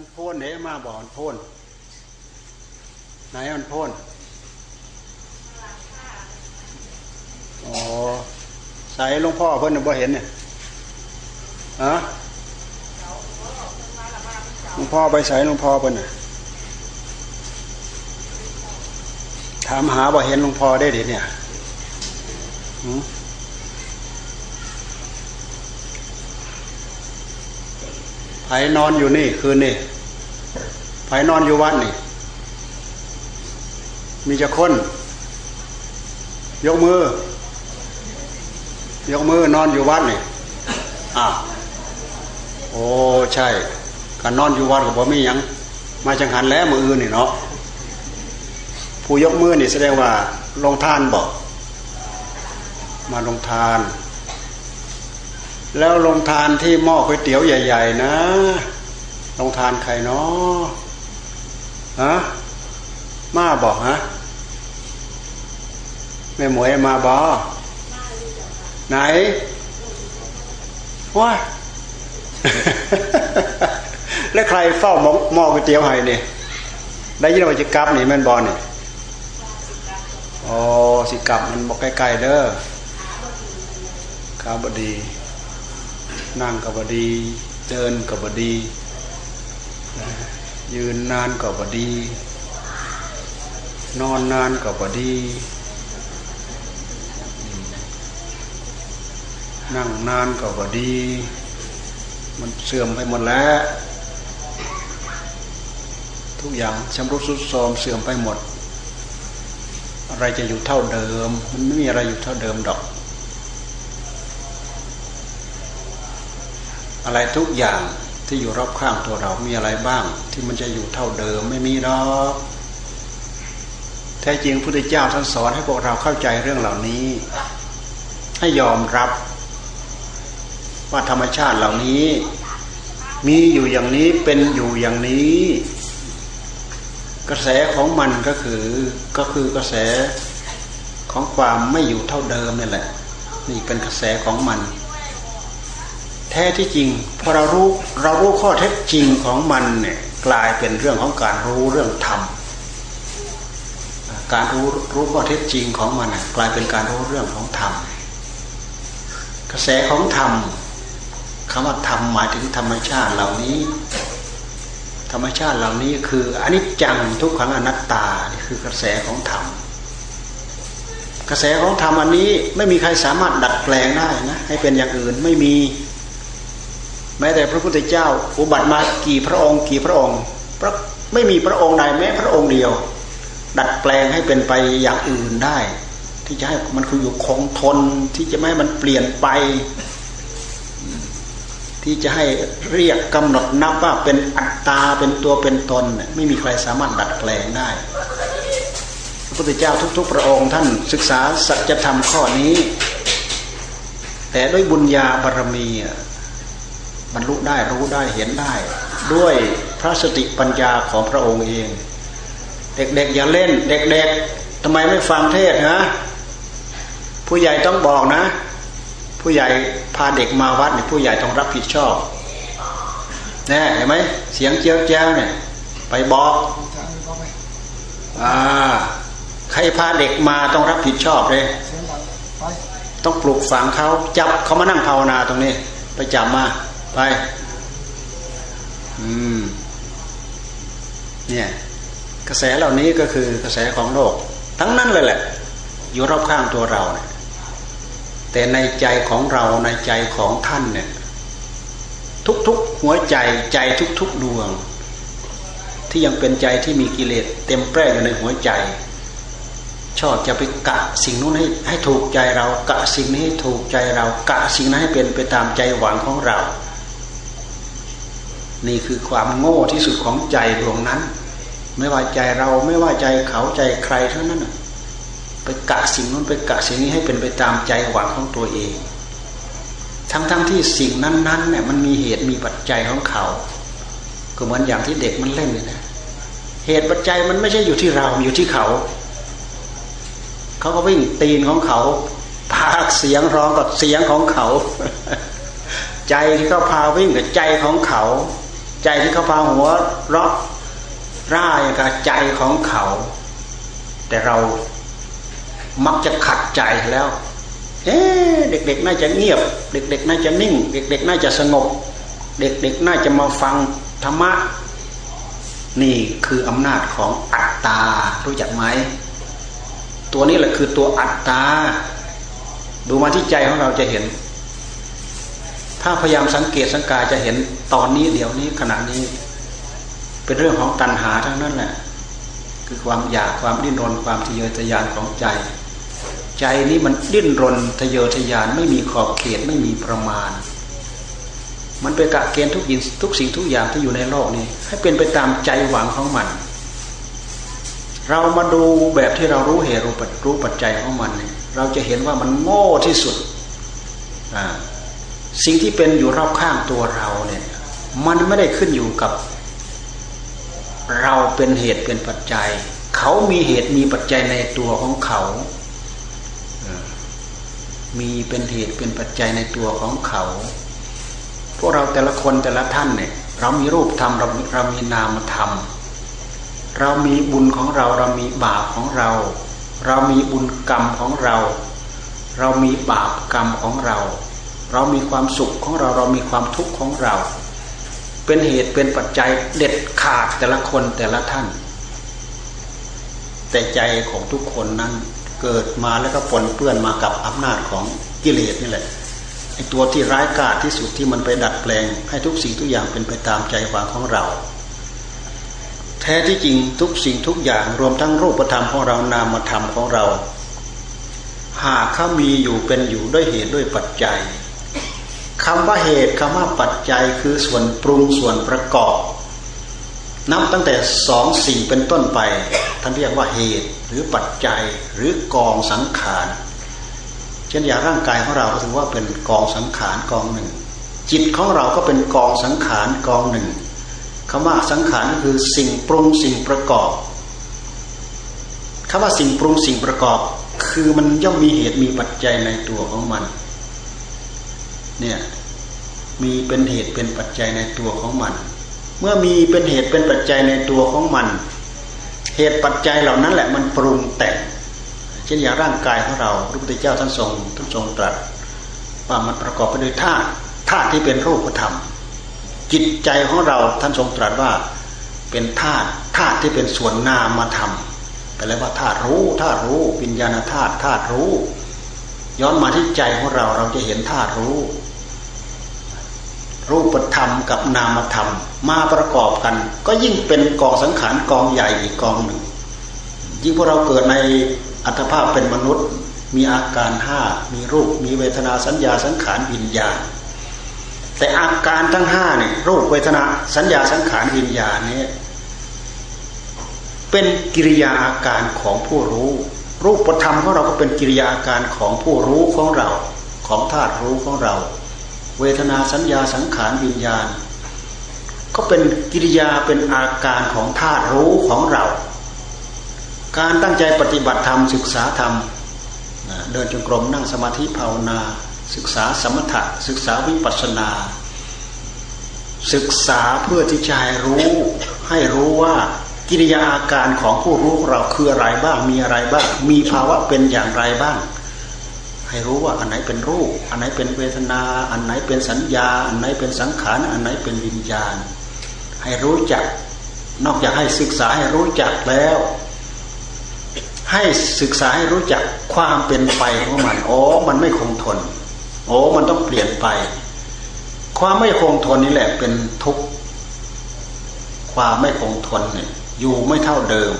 อันโพนเนี่ยมาบอกอันโพนไหนอันโพนอ๋อใส่หลวงพ่อเพิ่นบ่เห็นเนี่ยฮะหลวงพ่อไปใส่หลวงพ่อเพิ่นน่ะถามหาบ่เห็นหลวงพ่อได้ดิเนี่ยไผนอนอยู่นี่คืนนี่ ไผนอนอยู่วัดนี่ มีจะคน ยกมือ ยกมือนอนอยู่วัดนี่อ่าโอ้ใช่การนอนอยู่วัดกับผมมียัง มาจังหันแล้วมืออื่นนี่เนาะผู้ยกมือนี่แสดงว่าลงทานบอกมาลงทาน แล้วลงทานที่หม้อก๋วยเตี๋ยวใหญ่ ๆ นะลงทานใครเนาะ ฮะมาบอกฮะแม่หมวยมาบอไหนว้าแล้วใครเฝ้าหม้อก๋วยเตี๋ยวให้เนี่ยได้ยินว่าจะกลับนี่แม่นบอลนี่อ๋อสิกลับมันบอกใกล้ๆเด้อขาบดี นั่งกับบดี เดินกับบดี ยืนนานกับบดี นอนนานกับบดี นั่งนานกับบดี มันเสื่อมไปหมดแล้ว ทุกอย่างชำรุดสุดโทรมเสื่อมไปหมด อะไรจะอยู่เท่าเดิม มันไม่มีอะไรอยู่เท่าเดิมดอก อะไรทุกอย่าง ที่อยู่รอบข้างตัวเรา มีอะไรบ้าง ที่มันจะอยู่เท่าเดิมไม่มีหรอกแท้จริงพระพุทธเจ้าท่านสอนให้พวกเราเข้าใจเรื่องเหล่านี้ ให้ยอมรับ ว่าธรรมชาติเหล่านี้ มีอยู่อย่างนี้เป็นอยู่อย่างนี้ กระแสของมันก็คือก็คือกระแสของความไม่อยู่เท่าเดิมนี่แหละ นี่เป็นกระแสของมัน แท้ที่จริงพอเรารู้เรารู้ข้อเท็จจริงของมันเนี่ยกลายเป็นเรื่องของการรู้เรื่องธรรมการรู้รู้ข้อเท็จจริงของมันกลายเป็นการรู้เรื่องของธรรมกระแสของธรรมคำว่าธรรมหมายถึงธรรมชาติเหล่านี้ ธรรมชาติเหล่านี้คืออนิจจังทุกขังอนัตตานี่คือกระแสของธรรมกระแสของธรรมอันนี้ไม่มีใครสามารถดัดแปลงได้นะให้เป็นอย่างอื่นไม่มี แม้แต่พระพุทธเจ้าอุบัติมากี่พระองค์กี่พระองค์ไม่มีพระองค์ใดแม้พระองค์เดียว ดัดแปลงให้เป็นไปอย่างอื่นได้ ที่จะให้มันคืออยู่คงทนที่จะไม่ให้มันเปลี่ยนไป ที่จะให้เรียกกำหนดนับว่าเป็นอัตตาเป็นตัวเป็นตน ไม่มีใครสามารถดัดแปลงได้พระพุทธเจ้าทุก ๆ พระองค์ท่านศึกษาสัจธรรมข้อนี้ แต่ด้วยบุญญาบารมี บรรลุได้รู้ได้เห็นได้ ด้วยพระสติปัญญาของพระองค์เอง เด็กๆอย่าเล่น เด็กๆทำไมไม่ฟังเทศนะผู้ใหญ่ต้องบอกนะ ผู้ใหญ่พาเด็กมาวัดเนี่ยผู้ใหญ่ต้องรับผิดชอบแน่เห็นไหมเสียงเจียวแจ้วเนี่ยไปบอกอ่าใครพาเด็กมาต้องรับผิดชอบเลยต้องปลูกฝังเขาจับเขามานั่งภาวนาตรงนี้ ไปจับมา ไป อืม เนี่ย กระแสเหล่านี้ก็คือกระแสของโลก ทั้งนั้นเลยแหละ อยู่รอบข้างตัวเราเนี่ยแต่ในใจของเราในใจของท่านเนี่ย ทุกๆหัวใจใจทุกๆดวง ที่ยังเป็นใจที่มีกิเลสเต็มแปร่อยู่ในหัวใจ ชอบจะไปกะสิ่งนู้นให้ให้ถูกใจเรา กะสิ่งนี้ให้ถูกใจเรา กะสิ่งนั้นให้เป็นไปตามใจหวังของเรา นี่คือความโง่ที่สุดของใจดวงนั้น ไม่ว่าใจเราไม่ว่าใจเขาใจใครเท่านั้นไปกะสิ่งนั้นไปกะสิ่งนี้ให้เป็นไปตามใจหวังของตัวเอง ทั้งๆทที่สิ่งนั้นๆเนี่ยมันมีเหตุมีปัจจัยของเขา ก็เหมือนอย่างที่เด็กมันเล่นเลยนะเหตุปัจจัยมันไม่ใช่อยู่ที่เราอยู่ที่เขา เขาก็วิ่งตีนของเขาพากเสียงร้องกับเสียงของเขา ใจที่เขาพาวิ่งกับใจของเขา ใจที่เขาพาหัวเราะร่ายกับใจของเขา แต่เรามักจะขัดใจแล้ว เอ๊เด็กๆน่าจะเงียบ เด็ก ๆ น่าจะนิ่ง เด็ก ๆ น่าจะสงบ เด็ก ๆ น่าจะมาฟังธรรมะนี่คืออำนาจของอัตตารู้จักไหมตัวนี้แหละคือตัวอัตตาดูมาที่ใจของเราจะเห็น ถ้าพยายามสังเกตสังกาจะเห็นตอนนี้เดี๋ยวนี้ขณะนี้ เป็นเรื่องของตัณหาทั้งนั้นแหละ คือความอยากความดิ้นรนความทะเยอทะยานของใจ ใจนี้มันดิ้นรนทะเยอทะยานไม่มีขอบเขตไม่มีประมาณ มันไปกะเกณฑ์ทุกยินทุกสิ่งทุกอย่างที่อยู่ในโลกนี้ ให้เป็นไปตามใจหวังของมัน เรามาดูแบบที่เรารู้เหตุรู้ปัจรู้ปัจจัยของมัน เราจะเห็นว่ามันโง่ที่สุดอ่า สิ่งที่เป็นอยู่รอบข้างตัวเราเนี่ย มันไม่ได้ขึ้นอยู่กับ เราเป็นเหตุเป็นปัจจัย เขามีเหตุมีปัจจัยในตัวของเขา มีเป็นเหตุเป็นปัจจัยในตัวของเขา พวกเราแต่ละคนแต่ละท่านเนี่ยเรามีรูปธรรมเราเรามีนามธรรม เรามีบุญของเราเรามีบาปของเรา เรามีบุญกรรมของเรา เรามีบาปกรรมของเรา เรามีความสุขของเราเรามีความทุกข์ของเรา เป็นเหตุเป็นปัจจัยเด็ดขาดแต่ละคนแต่ละท่าน แต่ใจของทุกคนนั้นเกิดมาแล้วก็ปนเปื้อนมากับอำนาจของกิเลสนี่แหละไอตัวที่ร้ายกาจที่สุดที่มันไปดัดแปลง ให้ทุกสิ่งทุกอย่างเป็นไปตามใจหวังของเรา แท้ที่จริงทุกสิ่งทุกอย่างรวมทั้งรูปธรรมของเรานามธรรมของเรา หากเขามีอยู่เป็นอยู่ด้วยเหตุด้วยปัจจัย คำว่าเหตุคำว่าปัจจัยคือส่วนปรุงส่วนประกอบ นับตั้งแต่สองสิ่งเป็นต้นไปท่านเรียกว่าเหตุหรือปัจจัยหรือกองสังขารเช่นอย่างร่างกายของเราก็ถือว่าเป็นกองสังขารกองหนึ่ง จิตของเราก็เป็นกองสังขารกองหนึ่งคำว่าสังขารคือสิ่งปรุงสิ่งประกอบคำว่าสิ่งปรุงสิ่งประกอบ คือมันย่อมมีเหตุมีปัจจัยในตัวของมัน เนี่ยมีเป็นเหตุเป็นปัจจัยในตัวของมัน เมื่อมีเป็นเหตุเป็นปัจจัยในตัวของมัน เหตุปัจจัยเหล่านั้นแหละมันปรุงแต่งเช่นอย่างร่างกายของเราพระพุทธเจ้าท่านทรงท่านทรงตรัสว่ามันประกอบไปด้วยธาตุธาตุที่เป็นรูปธรรม จิตใจของเราท่านทรงตรัสว่าเป็นธาตุธาตุที่เป็นส่วนนามธรรมแปลว่าธาตุรู้ธาตุรู้ปิญญาณธาตุธาตุรู้ ย้อนมาที่ใจของเราเราจะเห็นธาตุรู้ รูปธรรมกับนามธรรม มาประกอบกัน ก็ยิ่งเป็นกองสังขารกองใหญ่อีกกองหนึ่ง ยิ่งพวกเราเกิดในอัตภาพเป็นมนุษย์ มีอาการห้ามีรูป มีเวทนาสัญญาสังขารวิญญาณแต่อาการทั้งห้าเนี่ยรูปเวทนาสัญญาสังขารวิญญาณนี้เป็นกิริยาอาการของผู้รู้ รูปธรรมของเราก็เป็นกิริยาอาการของผู้รู้ของเราของธาตุรู้ของเรา เวทนาสัญญาสังขารวิญญาณ ก็เป็นกิริยาเป็นอาการของธาตุรู้ของเรา การตั้งใจปฏิบัติธรรมศึกษาธรรม เดินจงกรมนั่งสมาธิภาวนา ศึกษาสมถะศึกษาวิปัสสนา ศึกษาเพื่อที่จะให้รู้ ให้รู้ว่ากิริยาอาการของผู้รู้เราคืออะไรบ้างมีอะไรบ้าง มีภาวะเป็นอย่างไรบ้าง ให้รู้ว่าอันไหนเป็นรูป อันไหนเป็นเวทนา อันไหนเป็นสัญญา อันไหนเป็นสังขาร อันไหนเป็นวิญญาณ ให้รู้จัก นอกจากให้ศึกษาให้รู้จักแล้ว ให้ศึกษาให้รู้จักความเป็นไปของมันอ๋อมันไม่คงทนโอ้มันต้องเปลี่ยนไป ความไม่คงทนนี่แหละเป็นทุกข์ความไม่คงทนเนี่ยอยู่ไม่เท่าเดิม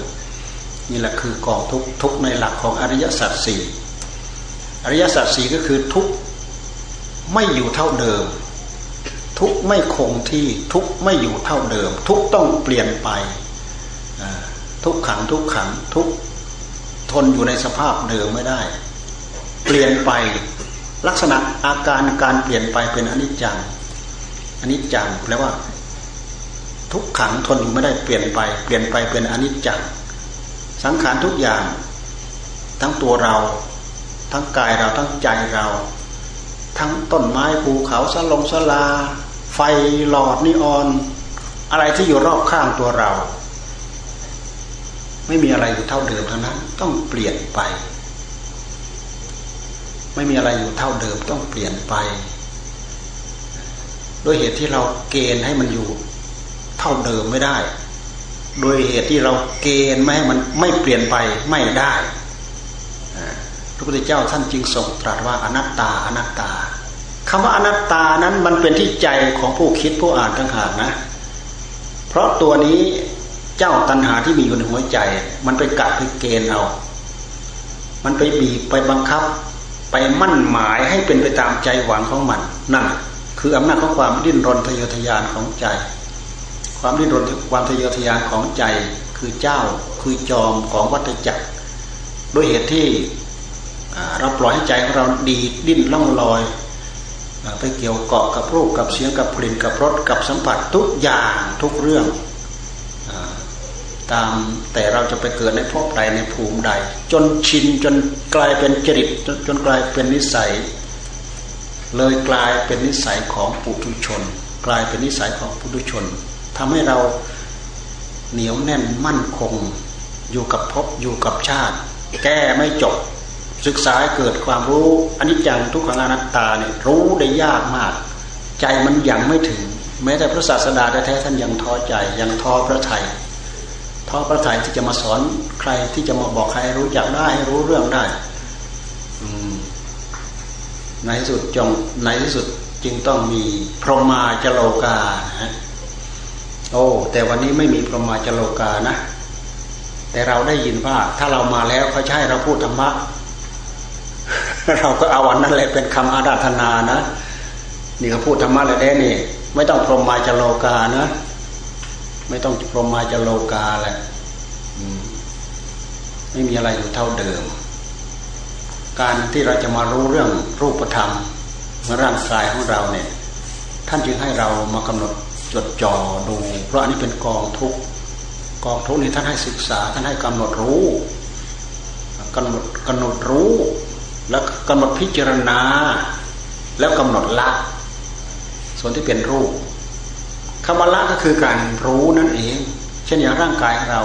นี่แหละคือกองทุกทุกในหลักของอริยสัจสี่ อริยสัจสี่ก็คือทุกไม่อยู่เท่าเดิม ทุกไม่คงที่ทุกไม่อยู่เท่าเดิม ทุกต้องเปลี่ยนไปทุกขังทุกขังทุกทนอยู่ในสภาพเดิมไม่ได้ เปลี่ยนไปลักษณะอาการการเปลี่ยนไปเป็นอนิจจังอนิจจังแปลว่า ทุกขังทนอยู่ไม่ได้เปลี่ยนไป เปลี่ยนไปเป็นอนิจจังสังขารทุกอย่าง ทั้งตัวเรา ทั้งกายเราทั้งใจเรา ทั้งต้นไม้ภูเขาสลงสลา ไฟหลอดนิออน อะไรที่อยู่รอบข้างตัวเรา ไม่มีอะไรอยู่เท่าเดิมทั้งนั้น ต้องเปลี่ยนไป ไม่มีอะไรอยู่เท่าเดิมต้องเปลี่ยนไปด้วยเหตุที่เราเกณฑ์ให้มันอยู่ เท่าเดิมไม่ได้ โดยเหตุที่เราเกณฑ์ไม่ให้มันไม่เปลี่ยนไปไม่ได้ ระพุทธเจ้าท่านจึงทรงตรัสว่าอนัตตาอนัตตาคำว่าอนัตตานั้นมันเป็นที่ใจของผู้คิดผู้อ่านต่างหากนะ เพราะตัวนี้เจ้าตัณหาที่มีอยู่ในหัวใจ มันไปกัดไปเกณฑ์เอามันไปบีบไปบังคับ ไปมั่นหมายให้เป็นไปตามใจหวังของมันนั่นคืออำนาจของความดิ้นรนทะเยอทะยานของใจ ความดิ้นรนความทะเยอทะยานของใจ คือเจ้าคือจอมของวัฏจักรด้วยเหตุที่ เราปล่อยให้ใจของเราดีดิ้นล่องลอยไปเกี่ยวเกาะกับรูปกับเสียงกับกลิ่นกับรสกับสัมผัสทุกอย่างทุกเรื่องตามแต่เราจะไปเกิดในภพใดในภูมิใด จนชินจนกลายเป็นจริตจนกลายเป็นนิสัย เลยกลายเป็นนิสัยของปุถุชน กลายเป็นนิสัยของปุถุชนทำให้เราเหนียวแน่นมั่นคง อยู่กับภพอยู่กับชาติ แก้ไม่จบ ศึกษาเกิดความรู้อนนี้จังทุกขังอนัตตาเนี่ยรู้ได้ยากมาก ใจมันยังไม่ถึง แม้แต่พระศาสดาแท้ๆท่านยังท้อใจยังท้อพระไทยท้อพระไทยที่จะมาสอนใครที่จะมาบอกใครรู้จักได้ให้รู้เรื่องได้ในที่สุดจงในที่สุดจึงต้องมีพรหมาจโลกาฮะโอ้แต่วันนี้ไม่มีพรหมาจโลกานะ แต่เราได้ยินว่าถ้าเรามาแล้วเขาใช้เราพูดธรรมะ เราก็เอาวันนั้นแหละเป็นคำอาราธนานะ นี่เขาพูดธรรมะเลยแน่นี่ ไม่ต้องพรหมาจโลกานะ ไม่ต้องพรหมาจโลกาแหละไม่มีอะไรอยู่เท่าเดิม การที่เราจะมารู้เรื่องรูปธรรมร่างกายของเราเนี่ย ท่านจึงให้เรามากำหนดจดจ่อดู เพราะอันนี้เป็นกองทุกกองทุกนี้ท่านให้ศึกษา ท่านให้กำหนดรู้กำหนดกำหนดรู้ แล้วกำหนดพิจารณา แล้วกำหนดละ ส่วนที่เป็นรูปคำว่าละก็คือการรู้นั่นเอง เช่นอย่างร่างกายเรา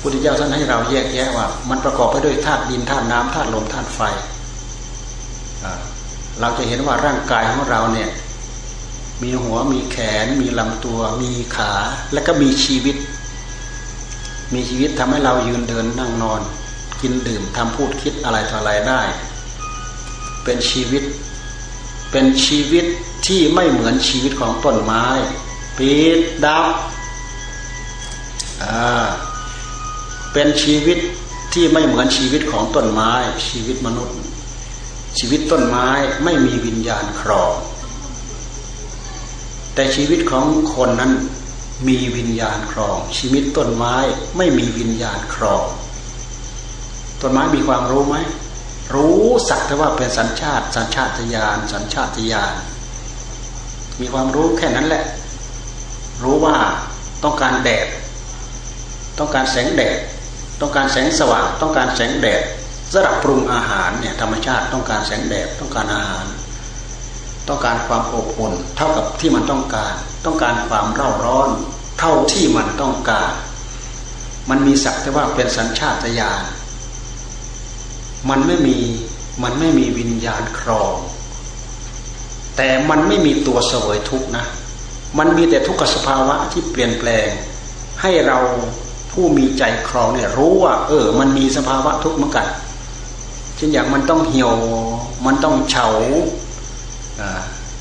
พุทธเจ้าท่านให้เราแยกแยะว่า มันประกอบไปด้วยธาตุดินธาตุน้ำธาตุลมธาตุไฟเราจะเห็นว่าร่างกายของเราเนี่ย มีหัวมีแขน มีลำตัว มีขา และก็มีชีวิต มีชีวิตทำให้เรายืนเดินนั่งนอน กินดื่มทำพูดคิดอะไรต่ออะไรได้ เป็นชีวิต เป็นชีวิตที่ไม่เหมือนชีวิตของต้นไม้ปิดดับอ่าเป็นชีวิตที่ไม่เหมือนชีวิตของต้นไม้ ชีวิตมนุษย์ ชีวิตต้นไม้ไม่มีวิญญาณครอง แต่ชีวิตของคนนั้นมีวิญญาณครอง ชีวิตต้นไม้ไม่มีวิญญาณครอง ต้นไม้มีความรู้ไหมรู้สักแต่ว่าเป็นสัญชาติสัญชาตญาณสัญชาตญาณมีความรู้แค่นั้นแหละ รู้ว่าต้องการแดด ต้องการแสงแดด ต้องการแสงสว่าง ต้องการแสงแดดสำหรับปรุงอาหารเนี่ยธรรมชาติต้องการแสงแดดต้องการอาหาร ต้องการความอบอุ่นเท่ากับที่มันต้องการ ต้องการความเร่าร้อน เท่าที่มันต้องการ มันมีสักแต่ว่าเป็นสัญชาตญาณ มันไม่มีมันไม่มีวิญญาณครอง แต่มันไม่มีตัวเสวยทุกนะ มันมีแต่ทุกขสภาวะที่เปลี่ยนแปลง ให้เราผู้มีใจครองเนี่ยรู้ว่า เออ มันมีสภาวะทุกข์เหมือนกันเช่นอย่างมันต้องเหี่ยว มันต้องเฉาอ่า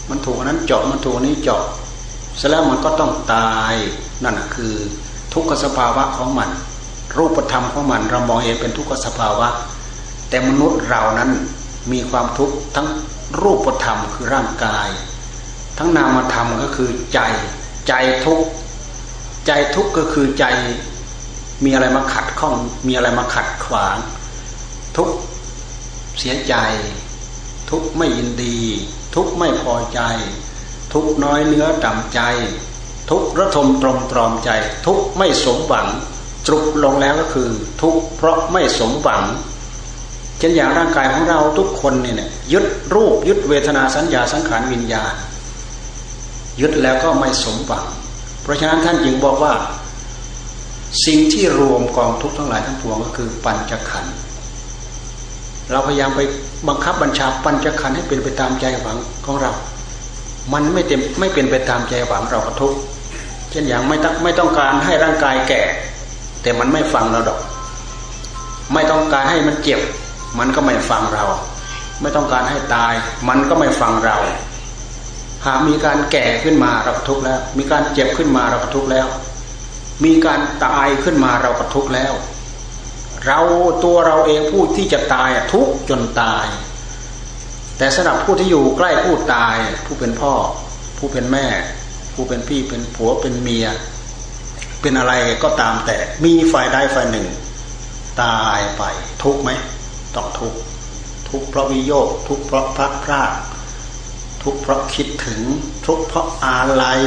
มันถูกนั้นเจาะมันถูกนี้เจาะเสร็จแล้วมันก็ต้องตายนั่นคือ ทุกขสภาวะของมัน รูปธรรมของมันเรามองเห็นเป็นทุกขสภาวะ แต่มนุษย์เรานั้นมีความทุกข์ทั้งรูปธรรมคือร่างกาย ทั้งนามธรรมก็คือใจใจทุกข์ใจทุกข์ก็คือใจมีอะไรมาขัดข้องมีอะไรมาขัดขวาง ทุกเสียใจ ทุกไม่ยินดี ทุกไม่พอใจ ทุกน้อยเนื้อต่ำใจ ทุกระทมตรมตรอมใจ ทุกไม่สมหวังสรุปลงแล้วก็คือ ทุกเพราะไม่สมหวัง เช่นอย่างร่างกายของเราทุกคนเนี่ยยึดรูปยึดเวทนาสัญญาสังขารวิญญาณ ยึดแล้วก็ไม่สมหวัง เพราะฉะนั้นท่านจึงบอกว่า สิ่งที่รวมกองทุกทั้งหลายทั้งปวงก็คือปัญจขันธ์เราพยายามไปบังคับบัญชาปัญจขันธ์ให้เป็นไปตามใจหวังของเรา มันไม่เต็มไม่เป็นไปตามใจหวังเราก็ทุกเช่นอย่างไม่ต้องไม่ต้องการให้ร่างกายแก่ แต่มันไม่ฟังเราดอก ไม่ต้องการให้มันเจ็บ มันก็ไม่ฟังเรา ไม่ต้องการให้ตาย มันก็ไม่ฟังเรา หากมีการแก่ขึ้นมาเราก็ทุกข์แล้ว มีการเจ็บขึ้นมาเราก็ทุกข์แล้ว มีการตายขึ้นมาเราก็ทุกข์แล้ว เราตัวเราเองผู้ที่จะตายทุกจนตาย แต่สำหรับผู้ที่อยู่ใกล้ผู้ตาย ผู้เป็นพ่อ ผู้เป็นแม่ ผู้เป็นพี่เป็นผัวเป็นเมีย เป็นอะไรก็ตามแต่มีฝ่ายใดฝ่ายหนึ่ง ตายไปทุกไหม ต้อทุกทุกเพราะวิโยค ทุกเพราะพระพราทุกเพราะคิดถึง ทุกเพราะอาลัย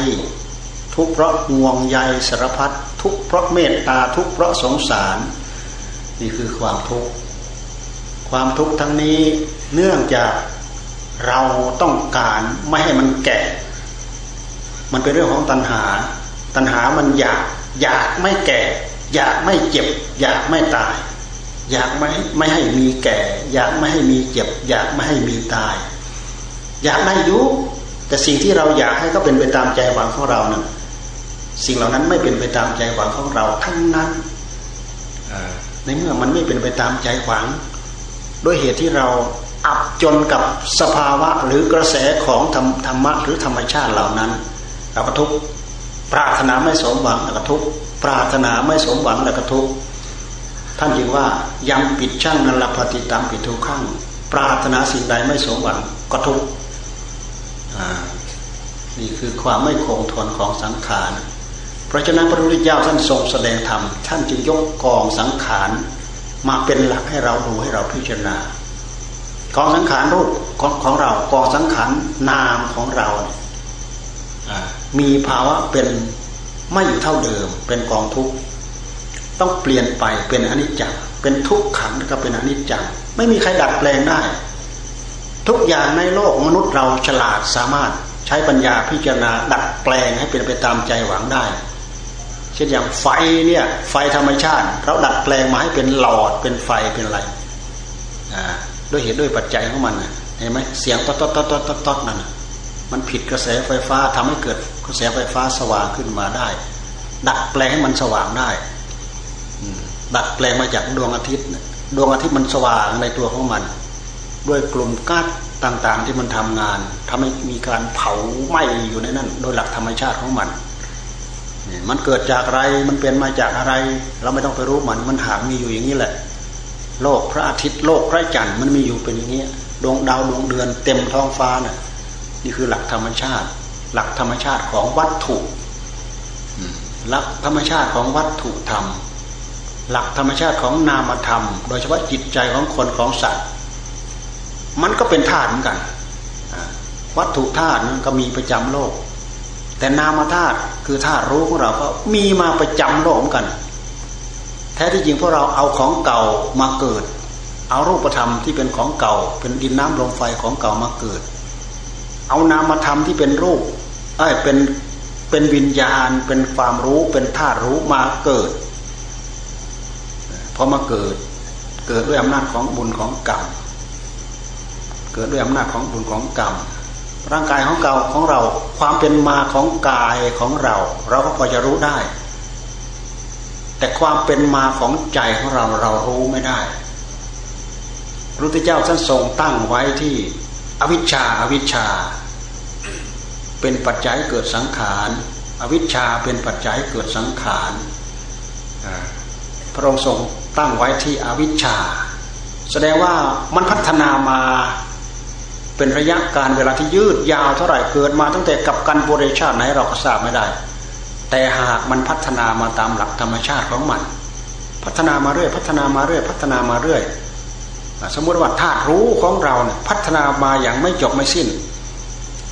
ทุกเพราะห่วงใยสารพัดทุกเพราะเมตตาทุกเพราะสงสาร นี่คือความทุกข์ความทุกข์ทั้งนี้เนื่องจากเราต้องการไม่ให้มันแก่ มันเป็นเรื่องของตัณหา ตัณหามันอยาก อยากไม่แก่ อยากไม่เจ็บ อยากไม่ตาย อยากไม่ไม่ให้มีแก่ อยากไม่ให้มีเจ็บ อยากไม่ให้มีตาย อยากได้ยุแต่สิ่งที่เราอยากให้ก็เป็นไปตามใจหวังของเรานี่ยสิ่งเหล่านั้นไม่เป็นไปตามใจหวังของเราทั้งนั้นในเมื่อมันไม่เป็นไปตามใจหวัง ด้วยเหตุที่เราอับจนกับสภาวะหรือกระแสของธรรมธรรมะหรือธรรมชาติเหล่านั้นแล้วก็ทุกปรารถนาไม่สมหวังแล้วก็ทุกปรารถนาไม่สมหวังแล้วก็ทุก ท่านจึงว่ายังปิดช่างนันลปฏิตามปิดทุกข้งปรารถนาสิ่งใดไม่สมหวังก็ทุกนี่คือความไม่คงทนของสังขารเพราะฉะนั้นพระพุทธเจ้าท่านทรงแสดงธรรมท่านจึงยกกองสังขารมาเป็นหลักให้เราดูให้เราพิจารณากองสังขารรูปของของเรากองสังขารนามของเรามีภาวะเป็นไม่อยู่เท่าเดิม เป็นกองทุกข์ ต้องเปลี่ยนไปเป็นอนิจจังเป็นทุกขังแล้วก็เป็นอนิจจังไม่มีใครดัดแปลงได้ ทุกอย่างในโลกมนุษย์เราฉลาดสามารถใช้ปัญญาพิจารณาดัดแปลงให้เป็นไปตามใจหวังได้ เช่นอย่างไฟเนี่ยไฟธรรมชาติ เราดัดแปลงมาให้เป็นหลอดเป็นไฟเป็นอะไรด้วยเหตุด้วยปัจจัยของมันเห็นไหมเสียงต๊อดต๊อดต๊อดต๊อดต๊อดนั่นมันผิดกระแสไฟฟ้าทำให้เกิดกระแสไฟฟ้าสว่างขึ้นมาได้ ดัดแปลงให้มันสว่างได้ ดัดแปลงมาจากดวงอาทิตย์ดวงอาทิตย์มันสว่างในตัวของมัน ด้วยกลุ่มก๊าซต่างๆที่มันทำงานทำให้มีการเผาไหม้อยู่ในนั้น โดยหลักธรรมชาติของมันมันเกิดจากอะไรมันเป็นมาจากอะไร เราไม่ต้องไปรู้มันมันหามีอยู่อย่างนี้แหละ โลกพระอาทิตย์โลกพระจันทร์มันมีอยู่เป็นอย่างนี้ดวงดาวดวงเดือนเต็มท้องฟ้านะ่ยนี่คือหลักธรรมชาติ หลักธรรมชาติของวัตถุหลักธรรมชาติของวัตถุธรรม หลักธรรมชาติของนามธรรม โดยเฉพาะจิตใจของคนของสัตว์ มันก็เป็นธาตุเหมือนกันวัตถุธาตุนั้นก็มีประจำโลก แต่นามธาตุคือธาตุรู้ของเราก็มีมาประจำโลกเหมือนกัน แท้ที่จริงพวกเราเอาของเก่ามาเกิด เอารูปธรรมที่เป็นของเก่า เป็นดินน้ำลมไฟของเก่ามาเกิด เอานามธรรมที่เป็นรูปเอ้เป็นเป็นวิญญาณ เป็นความรู้เป็นธาตุรู้มาเกิด พอมาเกิด เกิดด้วยอำนาจของบุญของกรรมเกิดด้วยอำนาจของบุญของกรรมร่างกายของเก่าของเรา ความเป็นมาของกายของเรา เราก็พอจะรู้ได้ แต่ความเป็นมาของใจของเราเรารู้ไม่ได้พระพุทธเจ้าท่านทรงตั้งไว้ที่อวิชชาอวิชชา เป็นปัจจัยเกิดสังขารอวิชชาเป็นปัจจัยเกิดสังขาร พระองค์ทรงตั้งไว้ที่อวิชชา แสดงว่ามันพัฒนามาเป็นระยะการเวลาที่ยืดยาวเท่าไหร่เกิดมาตั้งแต่กับกันบริชาติไหนเราก็ทราบไม่ได้ แต่หากมันพัฒนามาตามหลักธรรมชาติของมัน พัฒนามาเรื่อย พัฒนามาเรื่อย พัฒนามาเรื่อย สมมติว่าธาตุรู้ของเราเนี่ยพัฒนามาอย่างไม่จบไม่สิ้น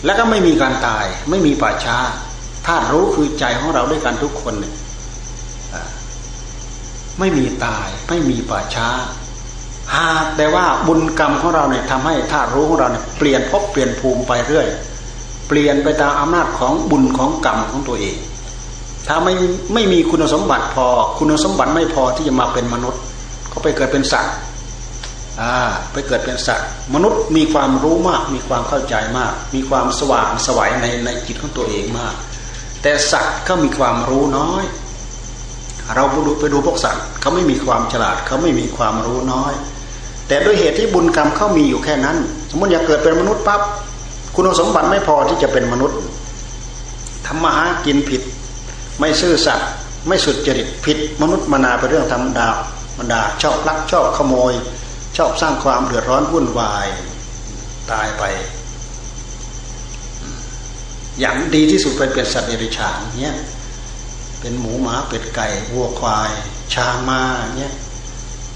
แล้วก็ไม่มีการตายไม่มีป่าช้าธาตุรู้คือใจของเราด้วยกันทุกคนเนี่ย ไม่มีตาย ไม่มีป่าช้า หากแต่ว่าบุญกรรมของเราเนี่ยทำให้ธาตุรู้ของเราเนี่ยเปลี่ยนพบเปลี่ยนภูมิไปเรื่อย เปลี่ยนไปตามอำนาจของบุญของกรรมของตัวเอง ถ้าไม่ไม่มีคุณสมบัติพอ คุณสมบัติไม่พอที่จะมาเป็นมนุษย์ ก็ไปเกิดเป็นสัตว์อ่าไปเกิดเป็นสัตว์ มนุษย์มีความรู้มาก มีความเข้าใจมาก มีความสว่างสวัยในในจิตของตัวเองมาก แต่สัตว์ก็มีความรู้น้อย เราไปดูพวกสัตว์เขาไม่มีความฉลาดเขาไม่มีความรู้น้อย แต่ด้วยเหตุที่บุญกรรมเขามีอยู่แค่นั้น สมมติอยากเกิดเป็นมนุษย์ปั๊บคุณสมบัติไม่พอที่จะเป็นมนุษย์ทำมาหากินผิด ไม่ซื่อสัตย์ไม่สุดจริตผิด มนุษย์มนาเป็นเรื่องธรรมดาบรรดาชอบลักชอบขโมย ชอบสร้างความเดือดร้อนวุ่นวายตายไปอย่างดีที่สุดไปเป็นสัตว์เดรัจฉานเนี่ย เป็นหมูหมาเป็ดไก่วัวควาย ช้างม้าเนี่ย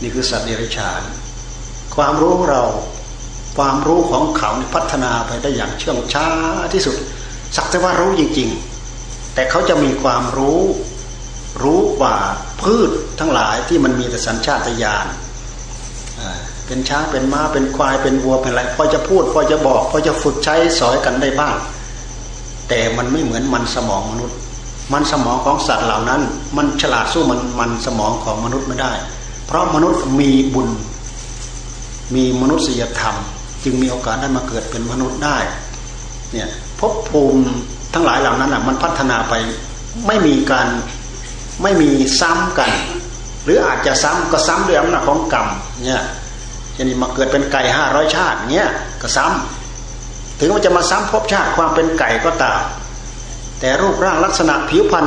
นี่คือสัตว์เดรัจฉาน ความรู้เราความรู้ของเขาพัฒนาไปได้อย่างเชื่องช้าที่สุด สักแต่ว่ารู้จริง ๆ แต่เขาจะมีความรู้ รู้กว่าพืชทั้งหลายที่มันมีแต่สัญชาตญาณเป็นช้างเป็นม้าเป็นควายเป็นวัวเป็นอะไรพอจะพูดพอจะบอกพอจะฝึกใช้สอยกันได้บ้าง แต่มันไม่เหมือนมันสมองมนุษย์ มันสมองของสัตว์เหล่านั้น มันฉลาดสู้มันมันสมองของมนุษย์ไม่ได้ เพราะมนุษย์มีบุญ มีมนุษยธรรม จึงมีโอกาสได้มาเกิดเป็นมนุษย์ได้เนี่ยภพภูมิทั้งหลายเหล่านั้นอะมันพัฒนาไปไม่มีการไม่มีซ้ำกัน หรืออาจจะซ้ำก็ซ้ำด้วยอำนาจของกรรมเนี่ยจะนี่มาเกิดเป็นไก่ห้าร้อยชาติเนี่ยก็ซ้ำถึงมันจะมาซ้ำภพชาติความเป็นไก่ก็ตาม แต่รูปร่างลักษณะผิวพรรณ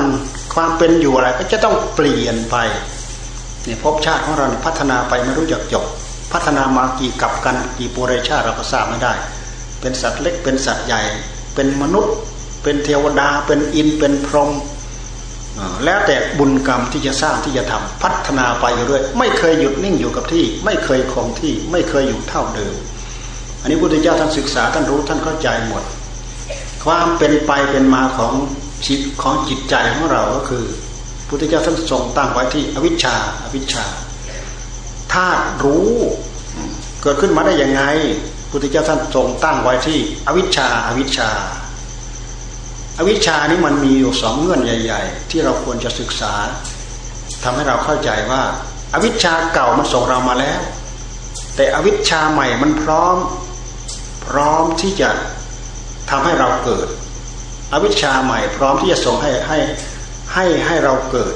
ความเป็นอยู่อะไรก็จะต้องเปลี่ยนไปเนี่ยภพชาติของเราพัฒนาไปไม่รู้จักจบพัฒนามากี่กับกันกี่ปุเรชาเราก็ทราบไม่ได้ เป็นสัตว์เล็กเป็นสัตว์ใหญ่ เป็นมนุษย์ เป็นเทวดา เป็นอินเป็นพรหมแล้วแต่บุญกรรมที่จะสร้างที่จะทำพัฒนาไปอยู่ด้วยไม่เคยหยุดนิ่งอยู่กับที่ ไม่เคยคงที่ไม่เคยอยู่เท่าเดิม อันนี้พุทธเจ้าท่านศึกษาท่านรู้ท่านเข้าใจหมด ความเป็นไปเป็นมาของจิตของจิตใจของเราก็คือพุทธเจ้าท่านทรงตั้งไว้ที่อวิชชาอวิชชาธาตุรู้เกิดขึ้นมาได้ยังไง พุทธเจ้าท่านทรงตั้งไว้ที่อวิชชาอวิชชา อวิชชานี้มันมีอยู่สองเงื่อนใหญ่ ๆ ที่เราควรจะศึกษาทำให้เราเข้าใจว่าอาวิชชาเก่ามันส่งเรามาแล้ว แต่อวิชชาใหม่มันพร้อม พร้อมที่จะ ทำให้เราเกิด อวิชชาใหม่พร้อมที่จะส่งให้ให้ให้ให้เราเกิด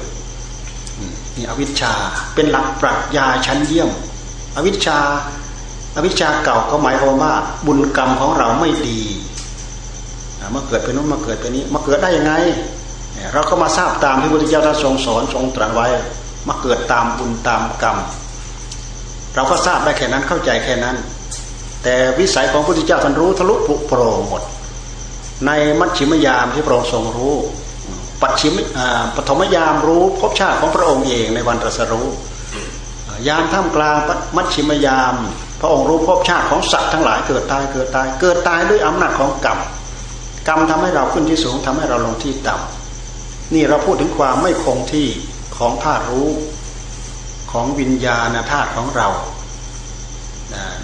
นี่อวิชชาเป็นหลักปรัชญาชั้นเยี่ยม อวิชชาอวิชชาเก่าก็หมายความว่า บุญกรรมของเราไม่ดีมาเกิดเป็นนู้นมาเกิดเป็นนี้มาเกิดได้ยังไง เราก็มาทราบตามที่พระพุทธเจ้าท่านทรงสอนทรงตรัสไว้ มาเกิดตามบุญตามกรรม เราก็ทราบได้แค่นั้นเข้าใจแค่นั้น แต่วิสัยของพระพุทธเจ้าท่านรู้ทะลุปุโปรงหมด ในมัชชิมยามที่พระองค์ทรงรู้ปัจฉิมปฐมยามรู้ภพชาติของพระองค์เองในวันตรัสรู้ยามท่ามกลางมัชชิมยาม พระองค์รู้ภพชาติของสัตว์ทั้งหลายเกิดตายเกิดตาย เกิดตายด้วยอำนาจของกรรมกรรมทำให้เราขึ้นที่สูงทำให้เราลงที่ต่ำนี่เราพูดถึงความไม่คงที่ของธาตุรู้ของวิญญาณธาตุของเรา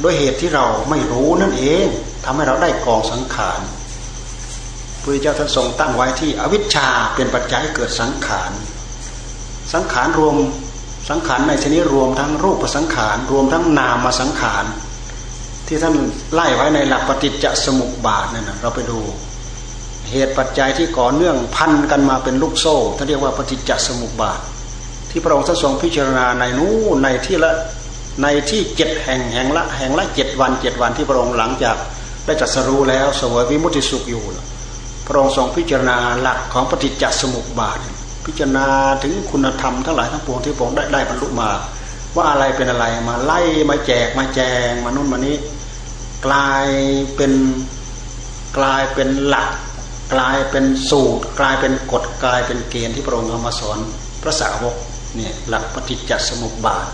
ด้วยเหตุที่เราไม่รู้นั่นเองทำให้เราได้กองสังขาร พระเจ้าท่านทรงตั้งไว้ที่อวิชชาเป็นปัจจัยเกิดสังขาร สังขารรวมสังขารในชนิดรวมทั้งรูปสังขารรวมทั้งนามสังขาร ที่ท่านไล่ไว้ในหลักปฏิจจสมุปบาทนั่นนะเราไปดูเหตุปัจจัยที่ก่อเนื่องพันกันมาเป็นลูกโซ่ท่านเรียกว่าปฏิจจสมุปบาท ที่พระองค์ทรงพิจารณาในนู้ในที่ละในที่เจ็ดแห่งแห่งละแห่งละเจ็ดวันเจ็ดวันที่พระองค์หลังจากได้จัดสรู้แล้วสวยวิมุติสุขอยู่ พระองค์ทรงพิจารณาหลักของปฏิจจสมุปบาท พิจารณาถึงคุณธรรมทั้งหลายทั้งปวงที่พระองค์ได้ได้บรรลุมา ว่าอะไรเป็นอะไรมาไล่มาแจกมาแจงมานุ่นมานี้ กลายเป็นกลายเป็นหลัก กลายเป็นสูตร กลายเป็นกฎกลายเป็นเกณฑ์ที่พระองค์เอามาสอนพระสาวกเนี่ยหลักปฏิจจสมุปบาท